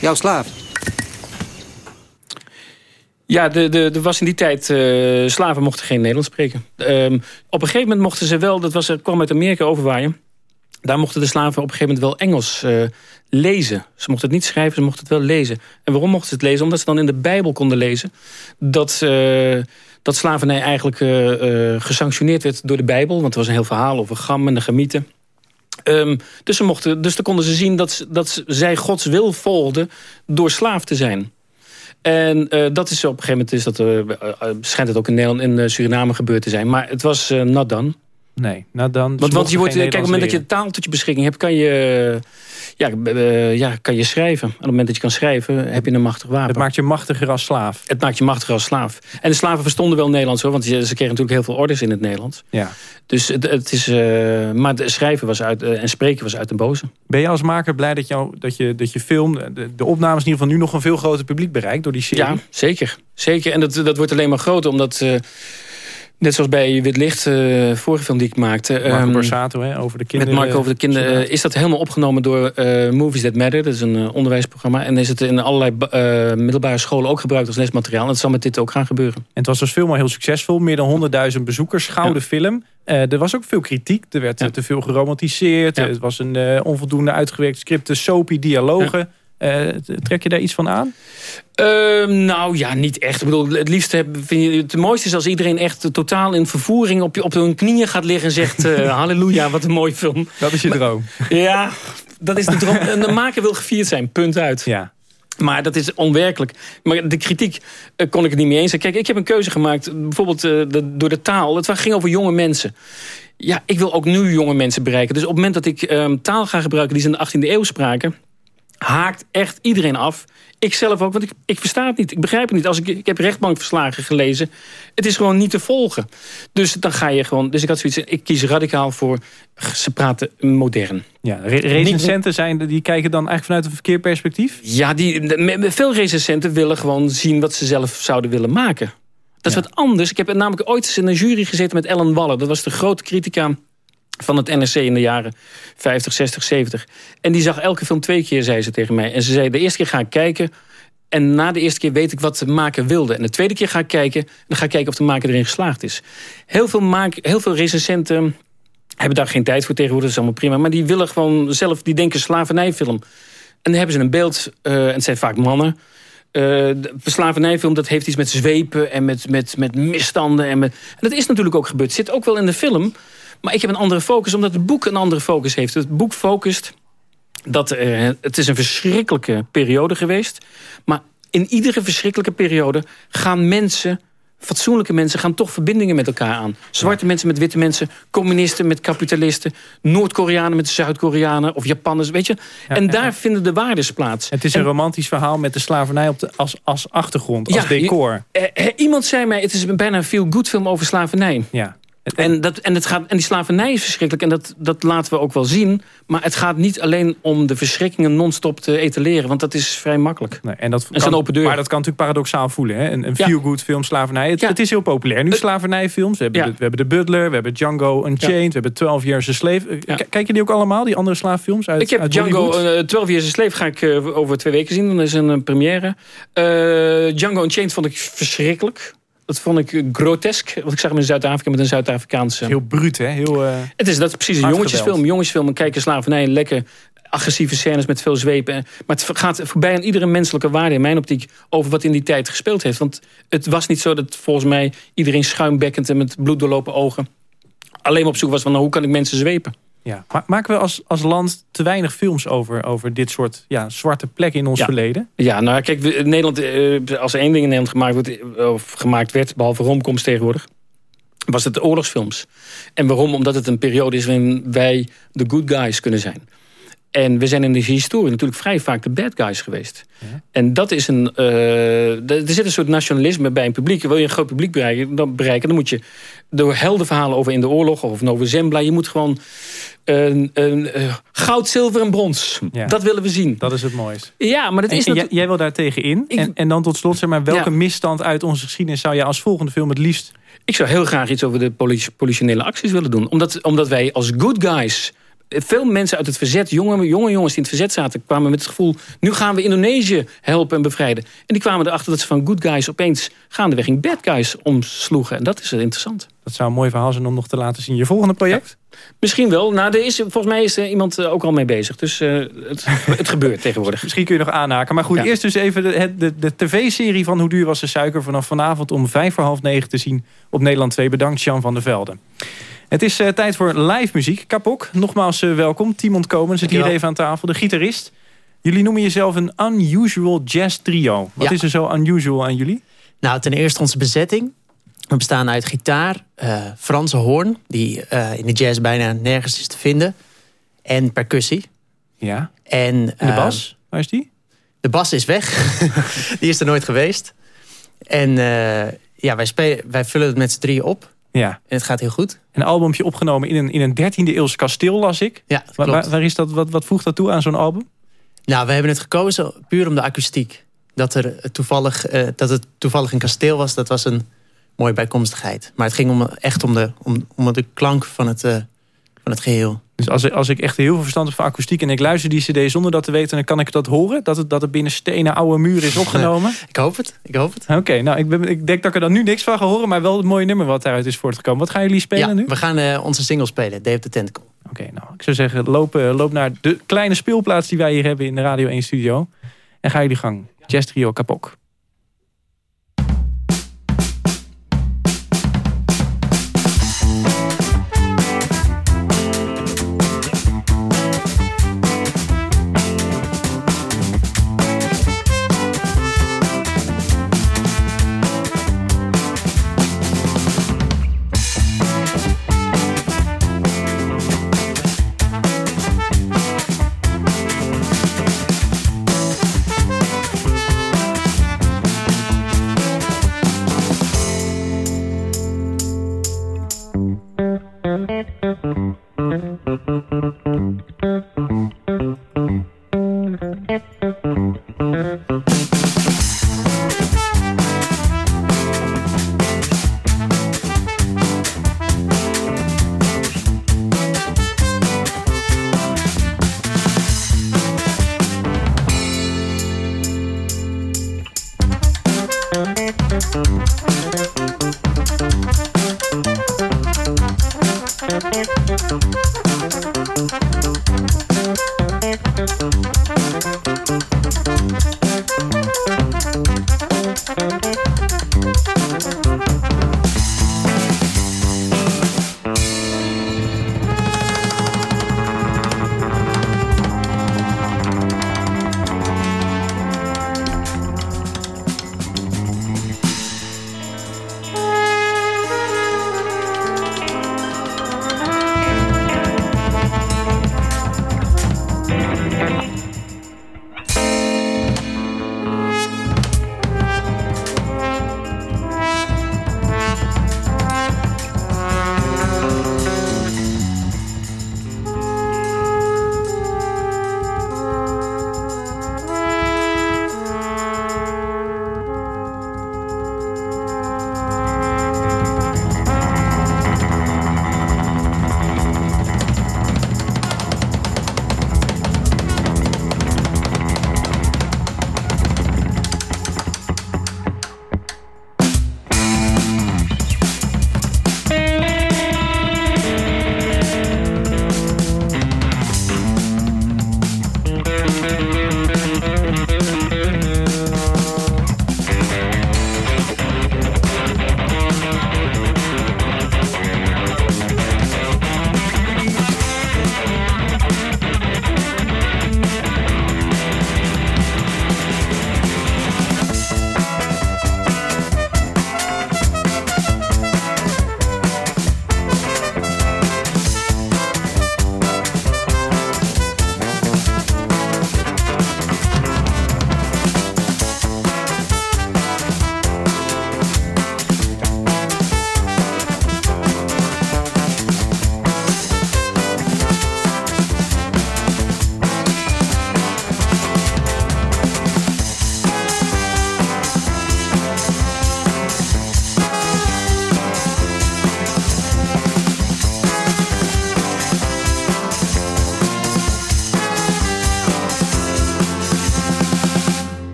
jouw slaaf. Ja, de, de, er was in die tijd... Uh, slaven mochten geen Nederlands spreken. Um, op een gegeven moment mochten ze wel... Dat was, kwam uit Amerika overwaaien. Daar mochten de slaven op een gegeven moment wel Engels uh, lezen. Ze mochten het niet schrijven, ze mochten het wel lezen. En waarom mochten ze het lezen? Omdat ze dan in de Bijbel konden lezen... dat, uh, dat slavernij eigenlijk gesanctioneerd werd door de Bijbel. Want er was een heel verhaal over Gam en de Gamieten. Um, dus, ze mochten, dus dan konden ze zien dat, dat zij Gods wil volgden... door slaaf te zijn. En uh, dat is op een gegeven moment is dat, uh, schijnt het ook in Nederland in Suriname gebeurd te zijn. Maar het was not done. Nee, done. Want, want je wordt, kijk, op het moment dat je taal tot je beschikking hebt, kan je ja, uh, ja, kan je schrijven. Op het moment dat je kan schrijven, heb je een machtig wapen. Het maakt je machtiger als slaaf. Het maakt je machtiger als slaaf. En de slaven verstonden wel Nederlands hoor, want ze kregen natuurlijk heel veel orders in het Nederlands. Ja. Dus het, het is, uh, maar het schrijven was uit, uh, en spreken was uit de boze. Ben je als maker blij dat, jou, dat, je, dat je film, de, de opnames in ieder geval nu nog een veel groter publiek bereikt door die serie? Ja, zeker. Zeker. En dat, dat wordt alleen maar groter, omdat Net zoals bij Wit Licht, uh, vorige film die ik maakte. Marco um, Borsato, hè, over de kinderen. Met Marco over de kinderen. is dat helemaal opgenomen door uh, Movies That Matter. Dat is een uh, onderwijsprogramma. En is het in allerlei middelbare scholen ook gebruikt als lesmateriaal. En dat zal met dit ook gaan gebeuren. En het was als film al heel succesvol. Meer dan 100.000 bezoekers. Gouden film. er was ook veel kritiek. Er werd te veel geromantiseerd. Het was een onvoldoende uitgewerkt script. Soapy dialogen. Uh, trek je daar iets van aan? Uh, nou ja, niet echt. Ik bedoel, het liefst vind je, het mooiste is als iedereen echt totaal in vervoering op, je, op hun knieën gaat liggen en zegt: uh, Halleluja, wat een mooie film. Dat is je droom. ja, dat is de droom. de maker wil gevierd zijn, punt uit. Ja. Maar dat is onwerkelijk. Maar de kritiek uh, kon ik het niet mee eens zijn. Kijk, ik heb een keuze gemaakt, bijvoorbeeld uh, de, door de taal. Het ging over jonge mensen. Ja, ik wil ook nu jonge mensen bereiken. Dus op het moment dat ik um, taal ga gebruiken die ze in de 18e eeuw spraken haakt echt iedereen af. Ik zelf ook, want ik, ik versta het niet. Ik begrijp het niet. Als ik, ik heb rechtbankverslagen gelezen. Het is gewoon niet te volgen. Dus dan ga je gewoon... Dus ik had zoiets... Ik kies radicaal voor... Ze praten modern. Ja, re recensenten zijn, die kijken dan eigenlijk vanuit een verkeerd perspectief? Ja, die, veel recensenten willen gewoon zien wat ze zelf zouden willen maken. Dat is wat anders. Ik heb namelijk ooit eens in een jury gezeten met Ellen Waller. Dat was de grote critica van het NRC in de jaren 50, 60, 70. En die zag elke film twee keer, zei ze tegen mij. En ze zei, de eerste keer ga ik kijken... En na de eerste keer weet ik wat de maker wilde. En de tweede keer ga ik kijken. En dan ga ik kijken of de maker erin geslaagd is. Heel veel, maak, heel veel recensenten hebben daar geen tijd voor tegenwoordig. Dat is allemaal prima. Maar die willen gewoon zelf, die denken slavernijfilm. En dan hebben ze een beeld, uh, en het zijn vaak mannen... Uh, de slavernijfilm, dat heeft iets met zwepen en met, met, met misstanden. En, met, en dat is natuurlijk ook gebeurd. Zit ook wel in de film. Maar ik heb een andere focus, omdat het boek een andere focus heeft. Het boek focust dat uh, het is een verschrikkelijke periode geweest. Maar in iedere verschrikkelijke periode gaan mensen fatsoenlijke mensen gaan toch verbindingen met elkaar aan. Zwarte mensen met witte mensen, communisten met kapitalisten... Noord-Koreanen met Zuid-Koreanen of Japanners, weet je. en daar vinden de waardes plaats. Het is een romantisch verhaal met de slavernij op de, als, als achtergrond, als decor. iemand zei mij, het is bijna een feel-good film over slavernij. Ja. En, dat, en, het gaat, en die slavernij is verschrikkelijk. En dat, dat laten we ook wel zien. Maar het gaat niet alleen om de verschrikkingen non-stop te etaleren. Want dat is vrij makkelijk. Nee, en dat kan, open deur. Maar dat kan natuurlijk paradoxaal voelen. Hè? Een, een feel-good film, slavernij. Het, het, is heel populair. Nu slavernijfilms. We hebben, de, we hebben The Butler, we hebben Django Unchained. We hebben 12 Years a Slave. Kijk je die ook allemaal, die andere slaaffilms? Uit, ik heb Django, uh, 12 Years a Slave ga ik uh, over twee weken zien. Dan is een, een première. Uh, Django Unchained vond ik verschrikkelijk. Dat vond ik grotesk. Want ik zag hem in Zuid-Afrika met een Zuid-Afrikaanse... Heel bruut, hè? Heel, uh, het is, dat is precies een jongetjesfilm. Jongensfilm, kijken slavernij, lekker agressieve scènes met veel zwepen. Maar het gaat voorbij aan iedere menselijke waarde in mijn optiek... over wat in die tijd gespeeld heeft. Want het was niet zo dat volgens mij iedereen schuimbekkend... en met bloeddoorlopen ogen alleen maar op zoek was van... Nou, hoe kan ik mensen zwepen? Ja. Maar maken we als, als land te weinig films over, over dit soort ja, zwarte plekken in ons verleden? Ja, nou kijk, Nederland, eh, als er één ding in Nederland gemaakt, wordt, of gemaakt werd, behalve romcoms tegenwoordig, was het oorlogsfilms. En waarom? Omdat het een periode is waarin wij de good guys kunnen zijn. En we zijn in de historie natuurlijk vrij vaak de bad guys geweest. En dat is een... Uh, er zit een soort nationalisme bij een publiek. Wil je een groot publiek bereiken, dan, bereiken, dan moet je door heldenverhalen over in de oorlog... of over Zembla, je moet gewoon een, een, uh, goud, zilver en brons. Dat willen we zien. Dat is het mooiste. Ja, maar dat is en, jij, wil daar tegen in. En, en, dan tot slot, zeg maar, welke misstand uit onze geschiedenis... zou je als volgende film het liefst... Ik zou heel graag iets over de politionele acties willen doen. Omdat, omdat wij als good guys veel mensen uit het verzet, jonge, jonge jongens die in het verzet zaten... kwamen met het gevoel, nu gaan we Indonesië helpen en bevrijden. En die kwamen erachter dat ze van good guys opeens gaandeweg in bad guys omsloegen. En dat is interessant. Dat zou een mooi verhaal zijn om nog te laten zien. Je volgende project? Misschien wel. Nou, er is, volgens mij is er iemand eh, ook al mee bezig. Dus uh, het, het gebeurt tegenwoordig. Misschien kun je nog aanhaken. Maar goed, eerst dus even de, de, de tv-serie van Hoe duur was de suiker... vanaf vanavond om vijf voor half negen te zien op Nederland 2. Bedankt, Jan van der Velde. Het is uh, tijd voor live muziek. Kapok, nogmaals uh, welkom. Timon Komen zit hier even aan tafel. De gitarist. Jullie noemen jezelf een unusual jazz trio. Wat is er zo unusual aan jullie? Nou, ten eerste onze bezetting. We bestaan uit gitaar, uh, Franse hoorn... die in de jazz bijna nergens is te vinden. En percussie. Ja. En, de bas, waar is die? De bas is weg. die is er nooit geweest. En ja, wij, spelen, wij vullen het met z'n drieën op. Ja. En het gaat heel goed. Een albumje opgenomen in een, in een 13e eeuws kasteel, las ik. Ja, waar, waar, is dat, wat, wat voegt dat toe aan zo'n album? Nou, we hebben het gekozen puur om de akoestiek. Dat, er toevallig, uh, dat het toevallig een kasteel was, dat was een mooie bijkomstigheid. Maar het ging om, echt om de, om, om de klank van het, uh, van het geheel. Dus als, als ik echt heel veel verstand heb van akoestiek... en ik luister die cd zonder dat te weten... dan kan ik dat horen? Dat het, dat het binnen stenen oude muren is opgenomen? ik hoop het, ik hoop het. Oké, nou ik, ben, ik denk dat ik er dan nu niks van ga horen... maar wel het mooie nummer wat daaruit is voortgekomen. Wat gaan jullie spelen ja, nu? we gaan uh, onze single spelen, of the Tentacle. Oké, nou ik zou zeggen, loop, uh, loop naar de kleine speelplaats... die wij hier hebben in de Radio 1 studio. En ga jullie gang. Jazz Trio Kapok.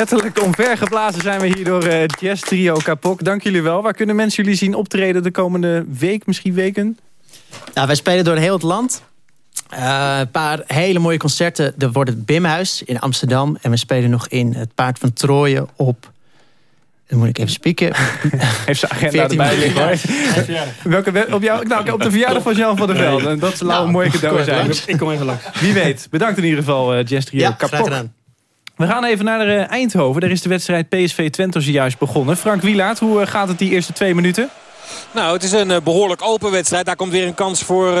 Letterlijk omvergeblazen zijn we hier door uh, Jazz Trio Kapok. Dank jullie wel. Waar kunnen mensen jullie zien optreden de komende week, misschien weken? Nou, wij spelen door heel het land. Uh, een paar hele mooie concerten. Er wordt het Bimhuis in Amsterdam. En we spelen nog in het Paard van Troje op... Dan moet ik even spieken. Heeft zijn agenda erbij liggen hoor. Welke, op, jou, nou, op de verjaardag van Jan van der Velde. En dat zou nou, een mooie cadeau zijn. Ik kom even langs. Wie weet. Bedankt in ieder geval, uh, Jess Trio. Ja, Kapok. We gaan even naar uh, Eindhoven. Daar is de wedstrijd PSV Twente zojuist begonnen. Frank Wielaert, hoe uh, gaat het die eerste twee minuten? Nou, het is een uh, behoorlijk open wedstrijd. Daar komt weer een kans voor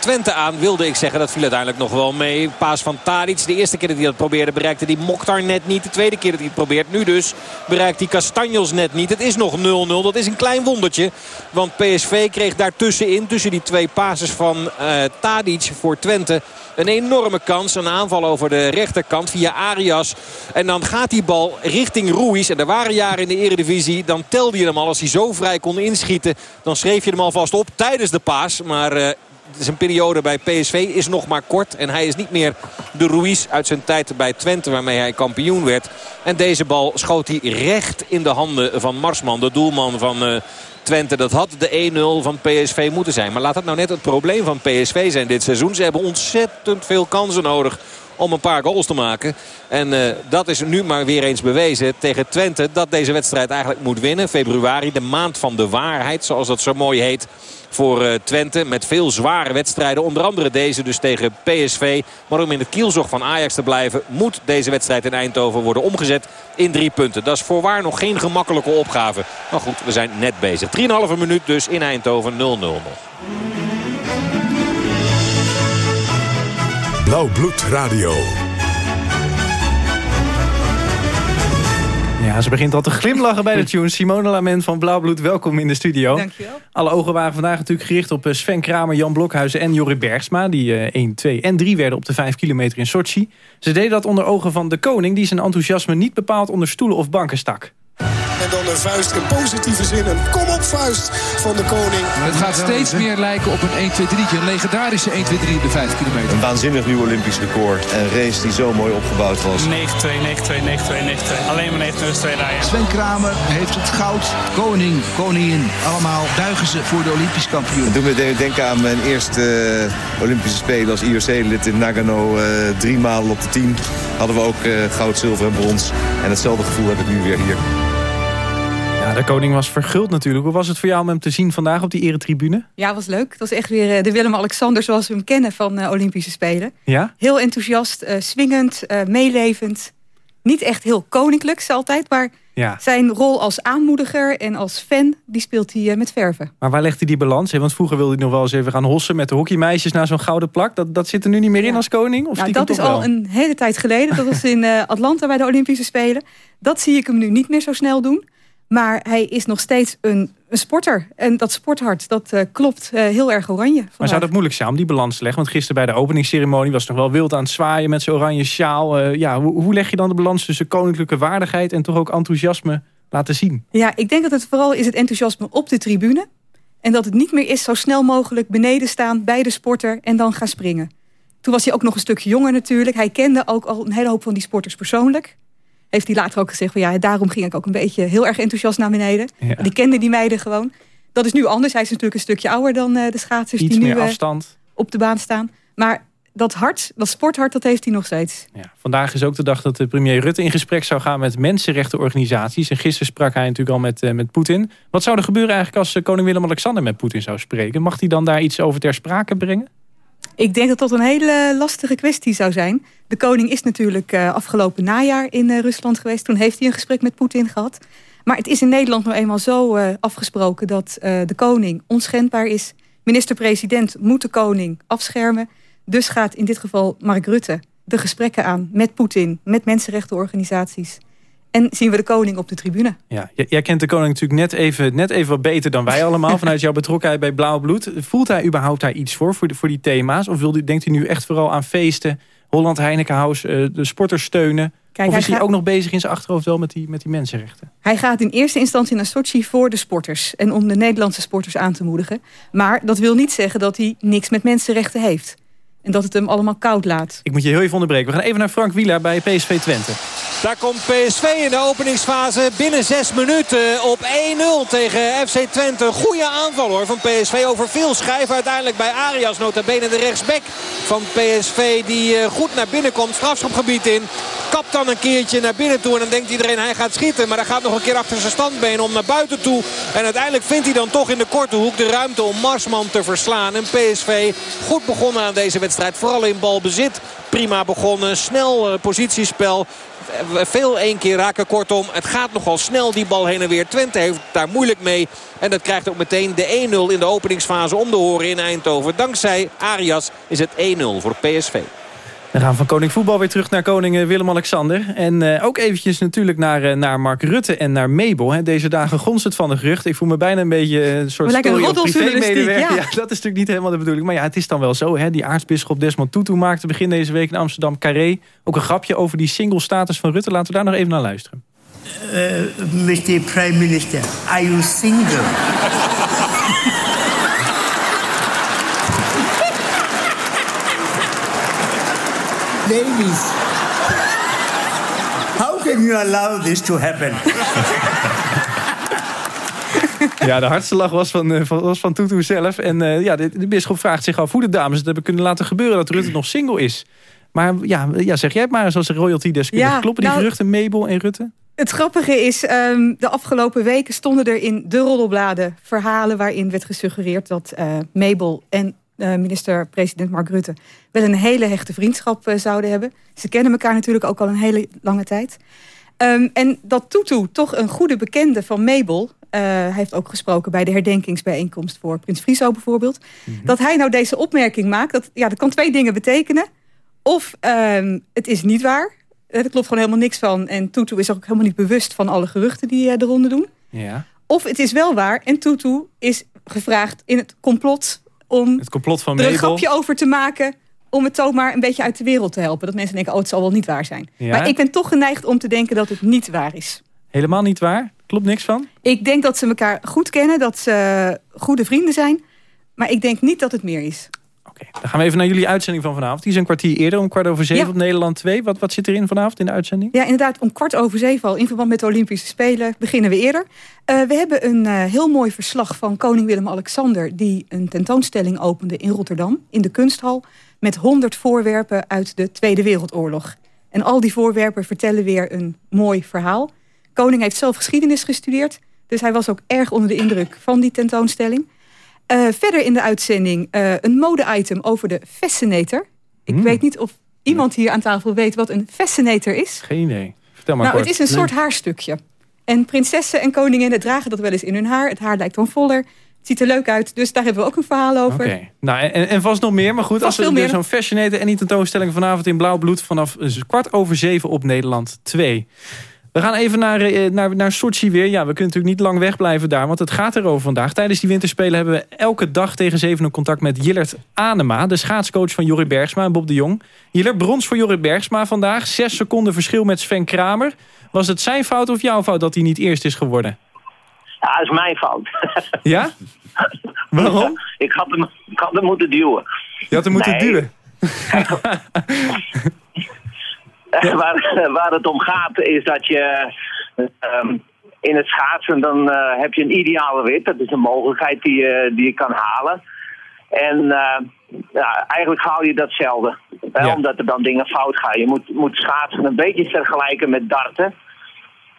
Twente aan, wilde ik zeggen. Dat viel uiteindelijk nog wel mee. Paas van Tadic. De eerste keer dat hij dat probeerde bereikte die Mokhtar net niet. De tweede keer dat hij het probeert. Nu dus bereikt hij Castanjos net niet. Het is nog 0-0. Dat is een klein wondertje. Want PSV kreeg daartussenin, tussen die twee pases van uh, Tadic voor Twente... Een enorme kans. Een aanval over de rechterkant via Arias. En dan gaat die bal richting Ruiz. En er waren jaren in de eredivisie. Dan telde je hem al. Als hij zo vrij kon inschieten. Dan schreef je hem alvast op tijdens de paas. Maar uh, zijn periode bij PSV is nog maar kort. En hij is niet meer de Ruiz uit zijn tijd bij Twente waarmee hij kampioen werd. En deze bal schoot hij recht in de handen van Marsman. De doelman van uh, Twente. Dat had de 1-0 van PSV moeten zijn. Maar laat dat nou net het probleem van PSV zijn dit seizoen. Ze hebben ontzettend veel kansen nodig om een paar goals te maken. En uh, dat is nu maar weer eens bewezen tegen Twente. Dat deze wedstrijd eigenlijk moet winnen. Februari, de maand van de waarheid zoals dat zo mooi heet voor uh, Twente. Met veel zware wedstrijden. Onder andere deze dus tegen PSV. Maar om in het kielzog van Ajax te blijven... moet deze wedstrijd in Eindhoven worden omgezet in drie punten. Dat is voorwaar nog geen gemakkelijke opgave. Maar goed, we zijn net bezig. 3,5 minuut dus in Eindhoven 0-0 nog. Blauw Bloed Radio. Ja, ze begint al te glimlachen bij de tune. Simone Lament van Blauwbloed, welkom in de studio. Dankjewel. Alle ogen waren vandaag natuurlijk gericht op eh, Sven Kramer, Jan Blokhuizen en Jorrit Bergsma. Die 1, eh, 2 en 3 werden op de 5 kilometer in Sochi. Ze deden dat onder ogen van de koning, die zijn enthousiasme niet bepaald onder stoelen of banken stak. En dan een vuist in positieve zin. Een kom-op vuist van de koning. Het gaat steeds meer lijken op een 1-2-3'tje. Een legendarische 1-2-3 op de 5 kilometer. Een waanzinnig nieuw Olympisch record. Een race die zo mooi opgebouwd was. 9-2, 9-2, 9-2, 9-2. Alleen maar 9 2 rijden. Sven Kramer heeft het goud. Koning, koningin. Allemaal buigen ze voor de Olympisch kampioen. En toen we denken aan mijn eerste uh, Olympische Spelen als IOC-lid in Nagano. Uh, drie maanden op de 10 hadden we ook uh, goud, zilver en brons. En hetzelfde gevoel heb ik nu weer hier. Ja, de koning was verguld natuurlijk. Hoe was het voor jou om hem te zien vandaag op die eretribune? Ja, was leuk. Het was echt weer de Willem-Alexander zoals we hem kennen van uh, Olympische Spelen. Ja? Heel enthousiast, uh, swingend, uh, meelevend. Niet echt heel koninklijks altijd, maar ja. zijn rol als aanmoediger en als fan, die speelt hij met verven. Maar waar legt hij die balans? Want vroeger wilde hij nog wel eens even gaan hossen met de hockeymeisjes naar zo'n gouden plak. Dat, dat zit er nu niet meer in als koning? Of nou, dat is al een hele tijd geleden. Dat was in Atlanta bij de Olympische Spelen. Dat zie ik hem nu niet meer zo snel doen. Maar hij is nog steeds een, een sporter. En dat sporthart, dat uh, klopt uh, heel erg oranje. Vandaag. Maar zou dat moeilijk zijn om die balans te leggen? Want gisteren bij de openingsceremonie was het nog wel wild aan het zwaaien... met zijn oranje sjaal. Uh, ja, hoe, hoe leg je dan de balans tussen koninklijke waardigheid... en toch ook enthousiasme laten zien? Ja, ik denk dat het vooral is het enthousiasme op de tribune. En dat het niet meer is zo snel mogelijk beneden staan bij de sporter... en dan gaan springen. Toen was hij ook nog een stukje jonger natuurlijk. Hij kende ook al een hele hoop van die sporters persoonlijk heeft hij later ook gezegd van ja, daarom ging ik ook een beetje heel erg enthousiast naar beneden. Ja. Die kende die meiden gewoon. Dat is nu anders. Hij is natuurlijk een stukje ouder dan uh, de schaatsers Iets die nu afstand. op de baan staan. Maar dat hart, dat sporthart, dat heeft hij nog steeds. Ja, vandaag is ook de dag dat de premier Rutte in gesprek zou gaan met mensenrechtenorganisaties. En gisteren sprak hij natuurlijk al met, uh, met Poetin. Wat zou er gebeuren eigenlijk als uh, koning Willem-Alexander met Poetin zou spreken? Mag hij dan daar iets over ter sprake brengen? Ik denk dat dat een hele lastige kwestie zou zijn. De koning is natuurlijk uh, afgelopen najaar in uh, Rusland geweest. Toen heeft hij een gesprek met Poetin gehad. Maar het is in Nederland nou eenmaal zo uh, afgesproken... dat de koning onschendbaar is. Minister-president moet de koning afschermen. Dus gaat in dit geval Mark Rutte de gesprekken aan met Poetin... met mensenrechtenorganisaties... En zien we de koning op de tribune. Ja, jij kent de koning natuurlijk net even, net even wat beter dan wij allemaal... vanuit jouw betrokkenheid bij Blauw Bloed. Voelt hij überhaupt daar iets voor, voor, de, voor die thema's? Of wil, denkt hij nu echt vooral aan feesten... Holland Heinekenhuis, uh, de sporters steunen? Kijk, of is hij, hij ook nog bezig in zijn achterhoofd wel met die, met die mensenrechten? Hij gaat in eerste instantie naar Sochi voor de sporters. En om de Nederlandse sporters aan te moedigen. Maar dat wil niet zeggen dat hij niks met mensenrechten heeft. En dat het hem allemaal koud laat. Ik moet je heel even onderbreken. We gaan even naar Frank Wieler bij PSV Twente. Daar komt PSV in de openingsfase binnen 6 minuten op 1-0 tegen FC Twente. Goede aanval hoor van PSV over veel schijven. Uiteindelijk bij Arias notabene de rechtsback van PSV die eh, goed naar binnen komt. Strafschopgebied in. Kapt dan een keertje naar binnen toe en dan denkt iedereen hij gaat schieten. Maar hij gaat nog een keer achter zijn standbeen om naar buiten toe. En uiteindelijk vindt hij dan toch in de korte hoek de ruimte om Marsman te verslaan. En PSV goed begonnen aan deze wedstrijd. Vooral in balbezit. Prima begonnen. Snel uh, positiespel veel één keer raken. Kortom, het gaat nogal snel die bal heen en weer. Twente heeft daar moeilijk mee. En dat krijgt ook meteen de 1-0 in de openingsfase om de horen in Eindhoven. Dankzij Arias is het 1-0 voor PSV. We gaan van koning voetbal weer terug naar koning eh, Willem-Alexander. En uh, ook eventjes natuurlijk naar, uh, naar Mark Rutte en naar Mabel. Hè. Deze dagen gonst het van de gerucht. Ik voel me bijna een beetje een soort story op privé-medewerker. Ja. ja. dat is natuurlijk niet helemaal de bedoeling. Maar ja, het is dan wel zo. Hè. Die aartsbisschop Desmond Tutu maakte begin deze week in Amsterdam Carré... ook een grapje over die single status van Rutte. Laten we daar nog even naar luisteren. Mr. Prime Minister, are you single? Babies. How can you allow this to happen? Ja, de hardste lach was van, uh, was van Tutu zelf. En uh, ja, de, de bisschop vraagt zich af hoe de dames het hebben kunnen laten gebeuren... dat Rutte nog single is. Maar ja, ja zeg jij het maar, zoals de royalty-deskundige. Ja, Kloppen die nou, geruchten, Mabel en Rutte? Het grappige is, um, de afgelopen weken stonden er in de roddelbladen verhalen... waarin werd gesuggereerd dat uh, Mabel en minister-president Mark Rutte... wel een hele hechte vriendschap uh, zouden hebben. Ze kennen elkaar natuurlijk ook al een hele lange tijd. Um, en dat Tutu, toch een goede bekende van Mabel... Uh, heeft ook gesproken bij de herdenkingsbijeenkomst voor Prins Friso bijvoorbeeld. Mm -hmm. Dat hij nou deze opmerking maakt, dat, ja, dat kan twee dingen betekenen. Of um, het is niet waar. Er klopt gewoon helemaal niks van. En Tutu is ook helemaal niet bewust van alle geruchten die uh, de ronde doen. Ja. Of het is wel waar en Tutu is gevraagd in het complot om het complot van er een grapje over te maken om het zomaar een beetje uit de wereld te helpen. Dat mensen denken, oh, het zal wel niet waar zijn. Ja? Maar ik ben toch geneigd om te denken dat het niet waar is. Helemaal niet waar? Klopt niks van? Ik denk dat ze elkaar goed kennen, dat ze goede vrienden zijn. Maar ik denk niet dat het meer is. Dan gaan we even naar jullie uitzending van vanavond. Die is een kwartier eerder, om kwart over zeven ja. op Nederland 2. Wat, wat zit erin vanavond in de uitzending? Ja, inderdaad, om kwart over zeven al in verband met de Olympische Spelen beginnen we eerder. Uh, we hebben een uh, heel mooi verslag van koning Willem-Alexander... die een tentoonstelling opende in Rotterdam, in de kunsthal... met 100 voorwerpen uit de Tweede Wereldoorlog. En al die voorwerpen vertellen weer een mooi verhaal. Koning heeft zelf geschiedenis gestudeerd... dus hij was ook erg onder de indruk van die tentoonstelling... Uh, verder in de uitzending uh, een mode-item over de Fascinator. Ik mm. weet niet of iemand hier aan tafel weet wat een Fascinator is. Geen idee. Vertel maar Nou, kort. het is een soort haarstukje. En prinsessen en koninginnen dragen dat wel eens in hun haar. Het haar lijkt dan voller. Het ziet er leuk uit, dus daar hebben we ook een verhaal over. Oké, okay. nou, en, en, vast nog meer. Maar goed, vast als we zo'n Fascinator en die tentoonstelling vanavond in Blauw Bloed... vanaf kwart over zeven op Nederland 2. We gaan even naar, naar, naar Sochi weer. Ja, we kunnen natuurlijk niet lang wegblijven daar, want het gaat erover vandaag. Tijdens die winterspelen hebben we elke dag tegen zeven een contact met Jillert Anema... de schaatscoach van Jorrit Bergsma en Bob de Jong. Jillert, brons voor Jorrit Bergsma vandaag. Zes seconden verschil met Sven Kramer. Was het zijn fout of jouw fout dat hij niet eerst is geworden? Ja, dat is mijn fout. Ja? Waarom? Ja, ik, had hem, ik had hem moeten duwen. Je had hem moeten nee. duwen? Ja. Waar, waar, het om gaat is dat je um, in het schaatsen dan uh, heb je een ideale wit. Dat is een mogelijkheid die, uh, die je kan halen. En uh, ja, eigenlijk haal je datzelfde. Ja. Omdat er dan dingen fout gaan. Je moet, moet schaatsen een beetje vergelijken met darten.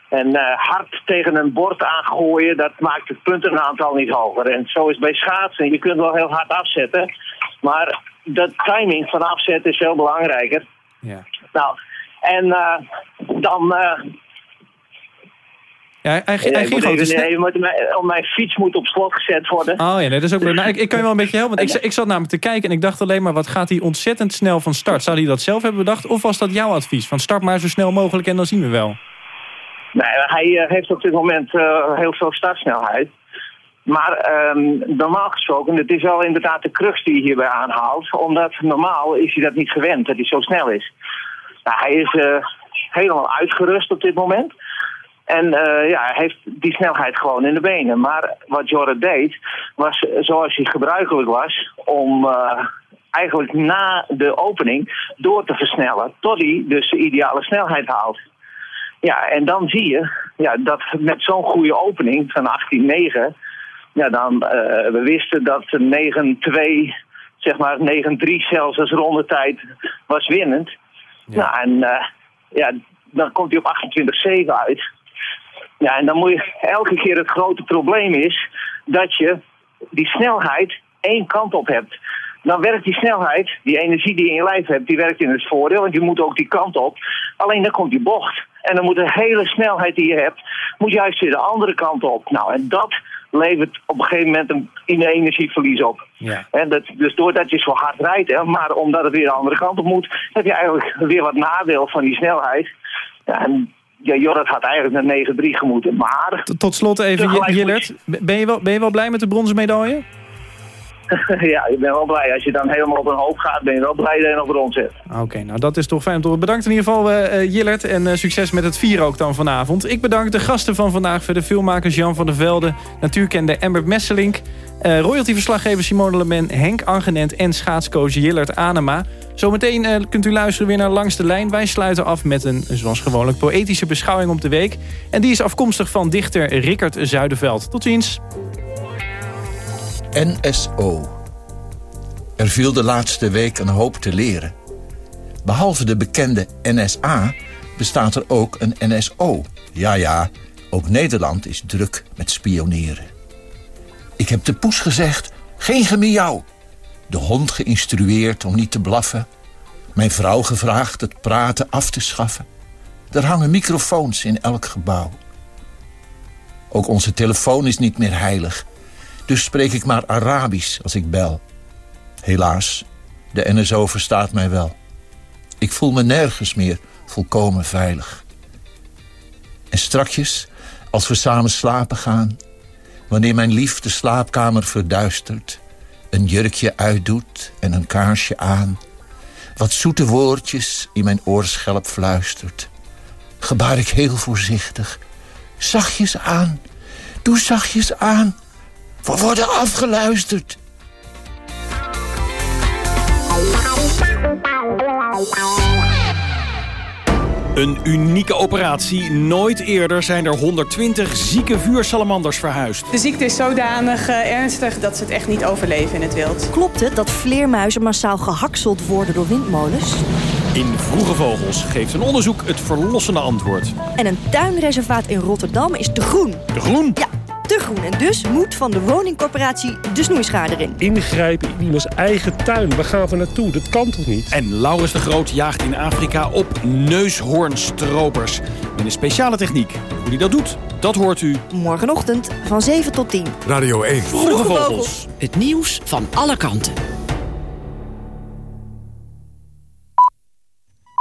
En hard tegen een bord aangooien, dat maakt het puntenaantal niet hoger. En zo is het bij schaatsen. Je kunt wel heel hard afzetten. Maar de timing van afzetten is veel belangrijker. Ja. Nou, en uh, dan... Uh, ja, hij, hij, ging gewoon moet, mijn, mijn fiets moet op slot gezet worden. Oh ja, nee, dat is ook nou, ik, ik kan je wel een beetje helpen. Want ik, ik zat namelijk te kijken en ik dacht alleen maar... wat gaat hij ontzettend snel van start? Zou hij dat zelf hebben bedacht? Of was dat jouw advies? Van start maar zo snel mogelijk en dan zien we wel. Nee, hij uh, heeft op dit moment heel veel startsnelheid. Maar um, normaal gesproken, het is wel inderdaad de crux die je hierbij aanhaalt. Omdat normaal is hij dat niet gewend, dat hij zo snel is. Nou, hij is uh, helemaal uitgerust op dit moment. En uh, ja, hij heeft die snelheid gewoon in de benen. Maar wat Jorrit deed, was zoals hij gebruikelijk was... om uh, eigenlijk na de opening door te versnellen... tot hij dus de ideale snelheid haalt. Ja, en dan zie je ja, dat met zo'n goede opening van 18-9... Ja, dan, we wisten dat 9-2, zeg maar 9-3 zelfs als rondetijd was winnend. Ja. Nou, en uh, ja, dan komt hij op 28-7 uit. Ja, en dan moet je elke keer het grote probleem is dat je die snelheid één kant op hebt. Dan werkt die snelheid, die energie die je in je lijf hebt, die werkt in het voordeel. Want je moet ook die kant op. Alleen dan komt die bocht. En dan moet de hele snelheid die je hebt, moet juist weer de andere kant op. Nou, en dat levert op een gegeven moment een, een energieverlies op. Ja. En dat, dus doordat je zo hard rijdt, hè, maar omdat het weer de andere kant op moet, heb je eigenlijk weer wat nadeel van die snelheid. Ja, en ja, Jorrit had eigenlijk naar 9-3 gemoeten, maar... Tot slot even, Jillert, ben je, wel, ben je wel blij met de bronzen medaille? ja, ik ben wel blij. Als je dan helemaal op een hoop gaat, ben je wel blij dat je nog rond zit. Oké, nou dat is toch fijn Bedankt in ieder geval uh, Jillert en uh, succes met het vieren ook dan vanavond. Ik bedank de gasten van vandaag voor de filmmakers Jan van der Velde, natuurkende Amber Messelink, uh, royaltyverslaggever Simone Lemen, Henk Angenent en schaatscoach Jillert Anema. Zometeen kunt u luisteren weer naar Langs de Lijn. Wij sluiten af met een, zoals gewoonlijk, poëtische beschouwing op de week. En die is afkomstig van dichter Rickert Zuiderveld. Tot ziens. NSO. Er viel de laatste week een hoop te leren. Behalve de bekende NSA bestaat er ook een NSO. Ja, ja, ook Nederland is druk met spioneren. Ik heb de poes gezegd, geen gemiauw. De hond geïnstrueerd om niet te blaffen. Mijn vrouw gevraagd het praten af te schaffen. Er hangen microfoons in elk gebouw. Ook onze telefoon is niet meer heilig. Dus spreek ik maar Arabisch als ik bel. Helaas, de NSO verstaat mij wel. Ik voel me nergens meer volkomen veilig. En strakjes, als we samen slapen gaan... wanneer mijn lief de slaapkamer verduistert... een jurkje uitdoet en een kaarsje aan... wat zoete woordjes in mijn oorschelp fluistert... gebaar ik heel voorzichtig. Zachtjes aan, doe zachtjes aan... We worden afgeluisterd. Een unieke operatie. Nooit eerder zijn er 120 zieke vuursalamanders verhuisd. De ziekte is zodanig uh, ernstig dat ze het echt niet overleven in het wild. Klopt het dat vleermuizen massaal gehakseld worden door windmolens? In Vroege Vogels geeft een onderzoek het verlossende antwoord. En een tuinreservaat in Rotterdam is te groen. Te groen? Ja, te groen. En dus moet van de woningcorporatie de snoeischaar erin. Ingrijpen in iemands eigen tuin. Waar gaan we naartoe? Dat kan toch niet? En Laurens de Groot jaagt in Afrika op neushoornstropers. Met een speciale techniek. Hoe hij dat doet, dat hoort u. Morgenochtend van 7 tot 10. Radio 1. Vroege Vogels. Het nieuws van alle kanten.